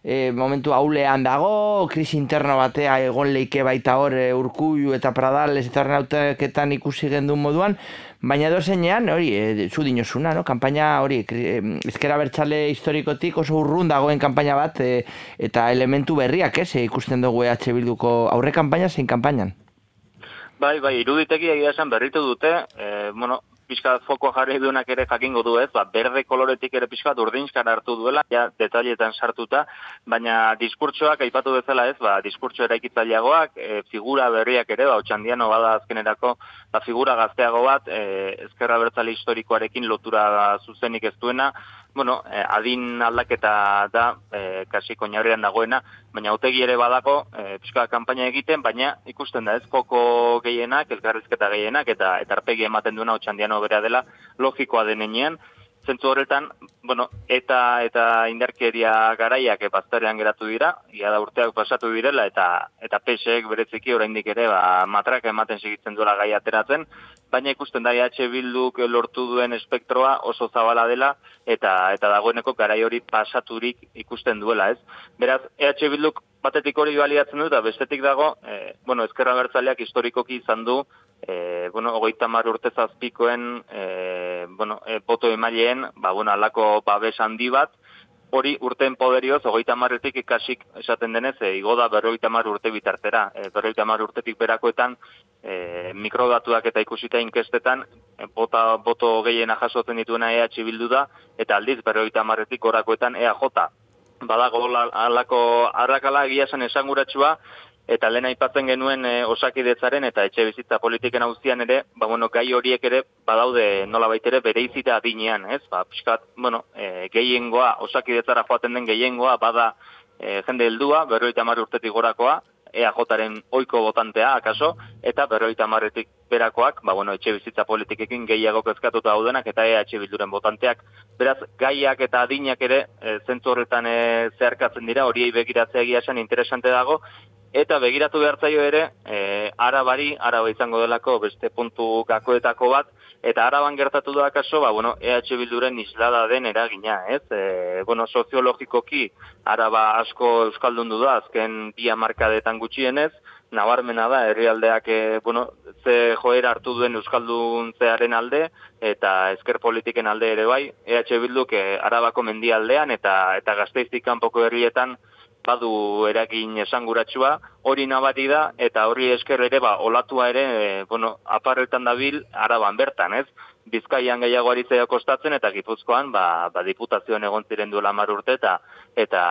e, momentu haulean dago, krisi interno batea egon leike baita hor e, urkuiu eta pradal eta ikusi gendun moduan, baina edo zeinean, hori, e, zu dinosuna, no? kampaina hori, e, bertxale historikotik oso urrun dagoen kampaina bat, e, eta elementu berriak, ez, e, ikusten dugu EH Bilduko aurre kampaina zein kampainan? Bai, bai, iruditeki egia esan berritu dute, e, bueno, pixka foko jarri duenak ere jakingo du ez, ba, berde koloretik ere pixka urdinskar hartu duela, ja, detailetan sartuta, baina diskurtsoak aipatu bezala ez, ba, diskurtso eraikitzaileagoak, e, figura berriak ere, ba, otxandiano bada azkenerako, ba, figura gazteago bat, e, ezkerra bertzale historikoarekin lotura zuzenik ez duena, bueno, eh, adin aldaketa da eh, kasi koinaurrean dagoena, baina hautegi ere badako eh, pixka kanpaina egiten, baina ikusten da ez koko gehienak, elkarrizketa gehienak, eta etarpegi ematen duena otxandiano berea dela logikoa denean, zentzu horretan, bueno, eta eta indarkeria garaiak epaztarean geratu dira, ia da urteak pasatu direla, eta eta pesek bereziki oraindik ere, ba, matrak ematen segitzen duela gai ateratzen, baina ikusten da EH Bilduk lortu duen espektroa oso zabala dela, eta eta dagoeneko garai hori pasaturik ikusten duela, ez? Beraz, EH Bilduk batetik hori baliatzen du, eta bestetik dago, e, bueno, ezkerra bertzaleak historikoki izan du, e, bueno, ogeita mar urte zazpikoen, e, bueno, e, boto emaileen, ba, bueno, alako babes handi bat, hori urten poderioz, ogeita marretik ikasik esaten denez, e, igo da berrogeita mar urte bitartera. E, berrogeita mar urtetik berakoetan, e, mikrodatuak eta ikusita inkestetan, e, bota, boto gehiena jasotzen dituena EH bildu da, eta aldiz berrogeita marretik orakoetan EAJ. Badago alako arrakala egia zen esanguratsua, eta lehen aipatzen genuen e, osakidetzaren eta etxe bizitza politiken auzian ere, ba, bueno, gai horiek ere badaude nola baitere bere izita adinean, ez? Ba, piskat, bueno, e, gehiengoa, osakidetzara joaten den gehiengoa, bada e, jende heldua, berroita mar urtetik gorakoa, EAJaren oiko botantea, akaso, eta berroita marretik berakoak, ba, bueno, etxe bizitza politikekin gehiago kezkatuta daudenak, eta EH bilduren botanteak. Beraz, gaiak eta adinak ere, e, zentzu horretan e, zeharkatzen dira, horiei begiratzea egia esan interesante dago, Eta begiratu behartzaio ere, e, arabari, araba izango delako beste puntu gakoetako bat, eta araban gertatu da kaso, ba, bueno, EH Bilduren islada den eragina, ez? E, bueno, soziologikoki, araba asko euskaldun du da, azken bi markadetan gutxienez, nabarmena da herrialdeak e, bueno, ze joera hartu duen euskalduntzearen alde eta ezker politiken alde ere bai. EH Bilduk e, Arabako mendialdean eta eta Gasteiztik kanpoko herrietan badu eragin esanguratsua, hori nabari da, eta hori esker ere, ba, olatua ere, e, bueno, aparretan dabil, araban bertan, ez? Bizkaian gehiago aritzea kostatzen, eta Gipuzkoan, ba, ba diputazioan egon ziren duela mar urte, eta, eta,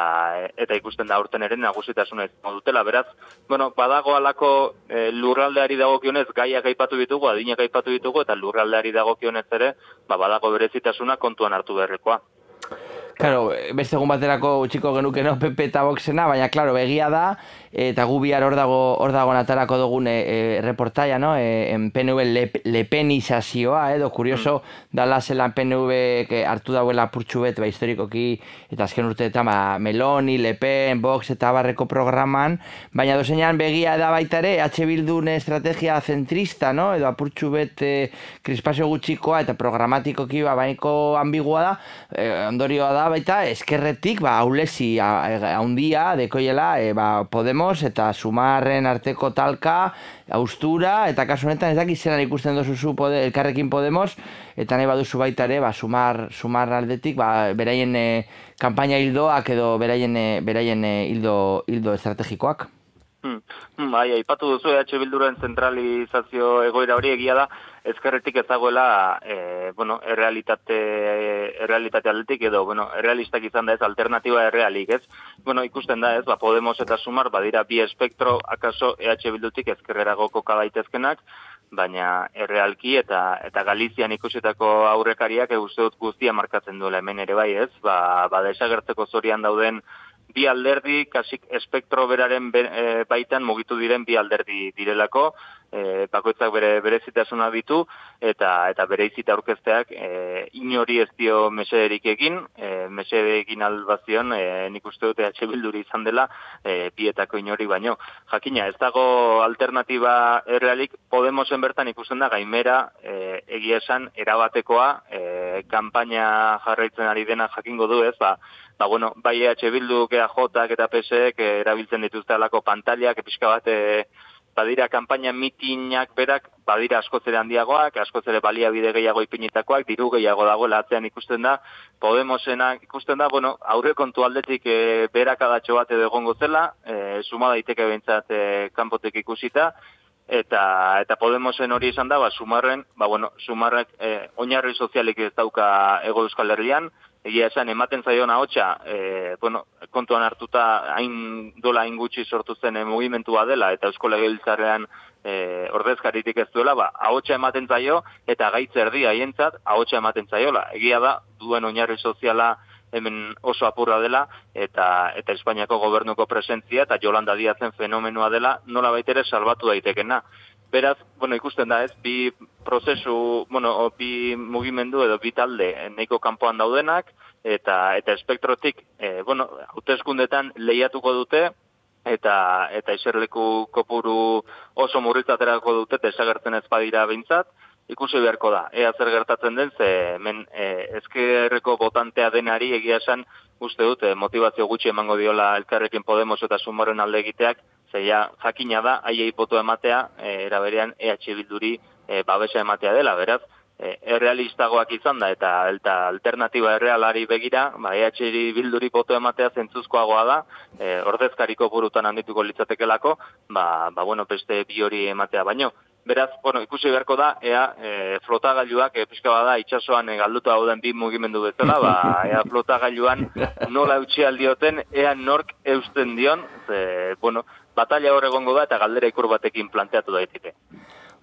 eta ikusten da urten ere nagusitasuna ez dutela, beraz, bueno, badago alako e, lurraldeari dagokionez gaiak aipatu ditugu, adinak aipatu ditugu, eta lurraldeari dagokionez ere, ba, badago berezitasuna kontuan hartu beharrekoa. Claro, beste egun baterako utxiko genuke no Pepe eta Boxena, baina claro, begia da eta gu bihar hor dago hor dago natarako dugun e, e, reportaia, no? E, en PNV le, lepenizazioa, edo kurioso mm. dala zelan PNV que hartu dauela purtsu bet, ba, historikoki eta azken urte eta ba, Meloni, Lepen, Vox eta barreko programan, baina dozenean begia da baita ere, H Bildun estrategia zentrista, no? Edo apurtxu bet e, krispazio gutxikoa eta programatikoki ba, bainiko ambigua da, e, ondorioa da baita eskerretik ba aulesi handia dekoiela e, ba, Podemos eta Sumarren arteko talka austura eta kasu honetan ez dakit zelan ikusten dozu zu pode, elkarrekin Podemos eta nahi baduzu baita ere ba, sumar, sumar aldetik ba, beraien e, kanpaina hildoak edo beraien, e, beraien e, hildo, hildo estrategikoak. Hmm. hmm bai, aipatu duzu EH Bilduren zentralizazio egoera hori egia da, ezkerretik ezagoela e, bueno, errealitate, errealitate aldetik edo, bueno, errealistak izan da ez, alternatiba errealik ez. Bueno, ikusten da ez, ba, Podemos eta Sumar, badira bi espektro, akaso EH Bildutik ezkerrerago koka daitezkenak, baina errealki eta eta Galizian ikusitako aurrekariak uste dut guztia markatzen duela hemen ere bai ez, ba, ba desagertzeko zorian dauden bi alderdi, kasik espektro beraren e, baitan mugitu diren bi alderdi direlako, e, bakoitzak bere berezitasuna ditu eta eta bereizita aurkezteak e, inori ez dio mesederik egin, e, mesede egin albazion, e, nik uste dute H bilduri izan dela e, pietako inori baino. Jakina, ez dago alternatiba errealik Podemosen bertan ikusten da gaimera e, egia esan erabatekoa e, kanpaina jarraitzen ari dena jakingo du ez, ba, ba bueno, bai EH Bildu, EAJ eta PSek erabiltzen dituzte alako pantaliak, pixka bat e, badira kanpaina mitinak berak, badira askoz ere handiagoak, askoz ere baliabide gehiago ipinitakoak, diru gehiago dago atzean ikusten da, Podemosena ikusten da, bueno, aurre kontu aldetik e, berak adatxo bat edo egongo zela, e, suma daiteke behintzat e, kanpotek ikusita, eta eta Podemosen hori izan da, ba, sumarren, ba, bueno, sumarrek e, oinarri sozialik ez dauka ego euskal herrian, egia esan ematen zaiona hotxa, e, bueno, kontuan hartuta hain dola hain gutxi sortu zen e, mugimentua dela eta eusko legebiltzarrean e, ordezkaritik ez duela, ba, ahotsa ematen zaio eta gaitz erdi haientzat ahotsa ematen zaiola. Egia da, duen oinarri soziala hemen oso apurra dela eta eta Espainiako gobernuko presentzia eta Jolanda Diazen fenomenoa dela nola baitere salbatu daitekena. Beraz, bueno, ikusten da ez, bi prozesu, bueno, bi mugimendu edo bi talde neiko kanpoan daudenak, eta eta espektrotik, e, bueno, hauteskundetan lehiatuko dute, eta eta iserleku kopuru oso murritzaterako dute, desagertzen ez badira bintzat, ikusi beharko da. Ea zer gertatzen den, ze men e, ezkerreko botantea denari egia esan, uste dute, motivazio gutxi emango diola elkarrekin Podemos eta Sumoren alde egiteak, zeia jakina da, aiei boto ematea, e, eraberean EH Bilduri e, babesa ematea dela, beraz, e, errealistagoak izan da, eta, eta alternatiba errealari begira, ba, EH Bilduri boto ematea zentzuzkoagoa da, e, ordezkariko burutan handituko litzatekelako, ba, ba, bueno, beste bi hori ematea baino. Beraz, bueno, ikusi beharko da, ea e, flotagailuak e, pixka bada itxasoan e, galduta dauden bi mugimendu bezala, ba, ea flotagailuan nola eutxi aldioten, ea nork eusten dion, ze, bueno, batalla hor egongo da eta galdera ikur batekin planteatu daiteke.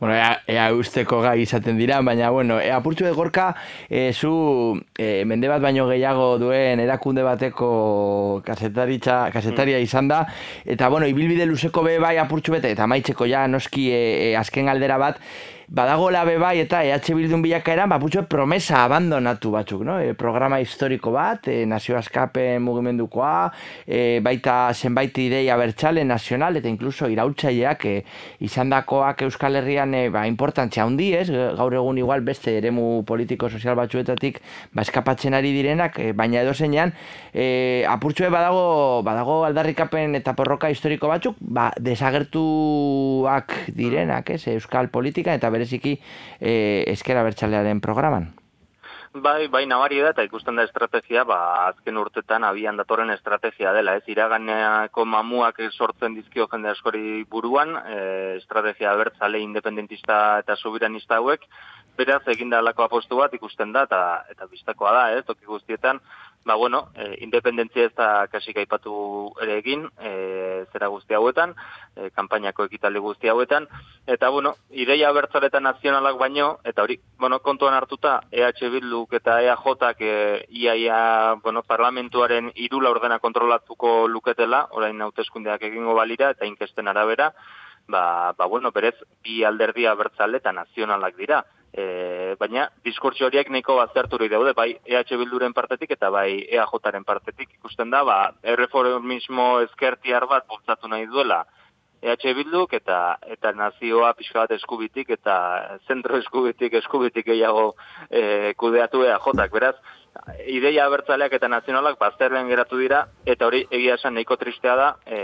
Bueno, ea, ea usteko gai izaten dira, baina, bueno, ea purtsu egorka, e, zu e, mende bat baino gehiago duen erakunde bateko kasetaritza, kasetaria mm. izan da, eta, bueno, ibilbide luzeko be bai apurtxu bete, eta maitzeko ja noski e, e, azken galdera bat, badagola be bai eta EH Bildun bilakaeran, ba, putxo, promesa abandonatu batzuk, no? E, programa historiko bat, e, nazio askapen mugimendukoa, e, baita zenbait ideia bertxale, nazional, eta inkluso irautxaileak e, izandakoak Euskal Herrian e, ba, importantzia handi, ez? Gaur egun igual beste eremu politiko-sozial batzuetatik ba, eskapatzen ari direnak, e, baina edo zeinean, e, apurtxue badago, badago aldarrikapen eta porroka historiko batzuk, ba, desagertuak direnak, ez? Euskal politika eta bereziki e, eskera bertxalearen programan. Bai, bai, nabari da, eta ikusten da estrategia, ba, azken urtetan abian datorren estrategia dela, ez, iraganeako mamuak sortzen dizkio jende askori buruan, e, estrategia bertzale independentista eta sobiranista hauek, beraz, eginda alako apostu bat ikusten da, eta, eta biztakoa da, ez, toki guztietan, ba, bueno, e, independentzia ez da kasik aipatu ere egin, e, zera guzti hauetan, e, kanpainako ekitaldi guzti hauetan, eta, bueno, ideia bertzaleta nazionalak baino, eta hori, bueno, kontuan hartuta, EH Bilduk eta EAJak e, iaia, bueno, parlamentuaren irula ordena kontrolatuko luketela, orain hauteskundeak egingo balira, eta inkesten arabera, ba, ba bueno, berez, bi alderdia bertzale eta nazionalak dira. E, baina diskurtso horiek nahiko bazterturi daude, bai EH Bilduren partetik eta bai EAJaren partetik. Ikusten da, ba, erreformismo ezkertiar bat bultzatu nahi duela EH Bilduk eta eta nazioa pixka bat eskubitik eta zentro eskubitik eskubitik gehiago e, kudeatu EAJak, beraz, ideia abertzaleak eta nazionalak bazterren geratu dira, eta hori egia esan nahiko tristea da, e,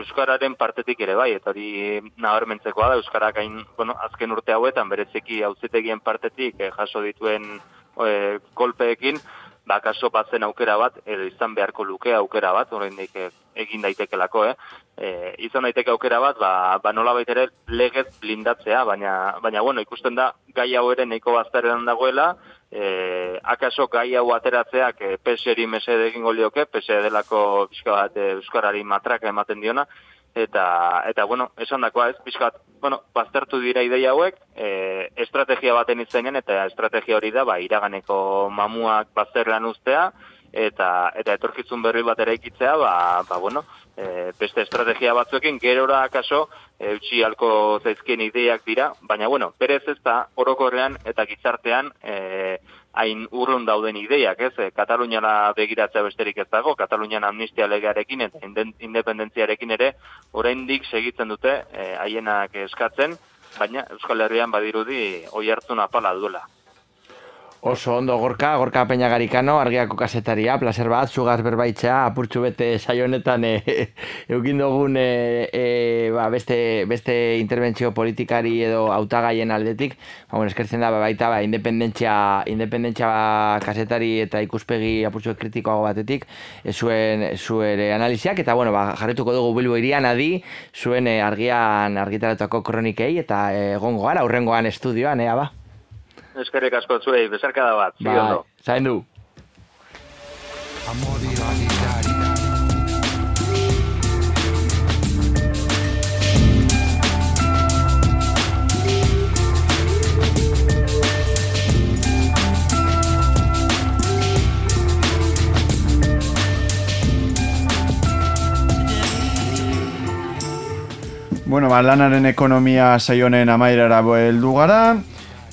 Euskararen partetik ere bai, eta hori nabarmentzekoa da, Euskarak hain, bueno, azken urte hauetan, bereziki auzitegien partetik e, jaso dituen e, kolpeekin, ba, kaso batzen aukera bat, edo izan beharko luke aukera bat, oraindik e, egin daitekelako, eh? E, izan daiteke aukera bat, ba, ba nola ere legez blindatzea, baina, baina bueno, ikusten da, gai hau ere nahiko bazterren dagoela, e, akaso gai hau ateratzeak e, peseri mesede egingo lioke, pese delako pixka bat e, euskarari matraka ematen diona, eta, eta bueno, esan dakoa ez, pixka bat, bueno, baztertu dira ideia hauek, e, estrategia baten izainen, eta estrategia hori da, ba, iraganeko mamuak bazterrean ustea, eta eta etorkizun berri bat eraikitzea, ba, ba bueno, e, beste estrategia batzuekin gerora akaso eutxi halko zaizkien ideiak dira, baina bueno, berez ez da orokorrean eta gizartean e, hain urrun dauden ideiak, ez? Kataluniara begiratzea besterik ez dago, Katalunian amnistia legearekin eta independentziarekin ere oraindik segitzen dute e, haienak eskatzen, baina Euskal Herrian badirudi oi hartzun apala duela. Oso ondo gorka, gorka peñagarikano, argiako kasetaria, placer bat, zugaz berbaitzea, apurtxu bete saio honetan [LAUGHS] e, dugun e, e, ba, beste, beste interbentzio politikari edo hautagaien aldetik, ba, bueno, eskertzen da baita ba, independentzia, independentzia ba, kasetari eta ikuspegi apurtxu kritikoago batetik, e, zuen, zuen e, analiziak, eta bueno, ba, jarretuko dugu bilbo irian adi, zuen e, argian argitaratako kronikei, eta egongo gara, aurrengoan estudioan, ea ba. Eskerrik asko zuei, besarkada bat, bai. Zain du. Bueno, ba, lanaren ekonomia saionen amairara heldu gara.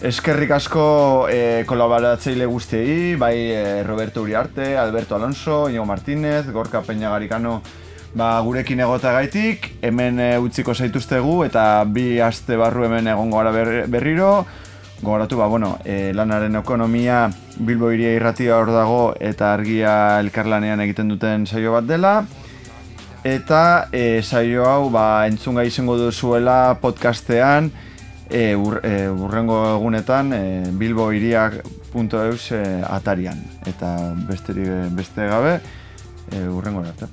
Eskerrik asko e, kolaboratzeile guztiei, bai e, Roberto Uriarte, Alberto Alonso, Inigo Martínez, Gorka Peña Garikano ba, gurekin egota gaitik, hemen e, utziko zaituztegu eta bi aste barru hemen egongo gara berriro. Gogoratu, ba, bueno, e, lanaren ekonomia Bilbo iria irratia hor dago eta argia elkarlanean egiten duten saio bat dela. Eta e, saio hau ba, entzunga izango duzuela podcastean, e, ur, e, urrengo egunetan e, bilboiriak.eus e, atarian eta besterik beste gabe e, urrengo arte.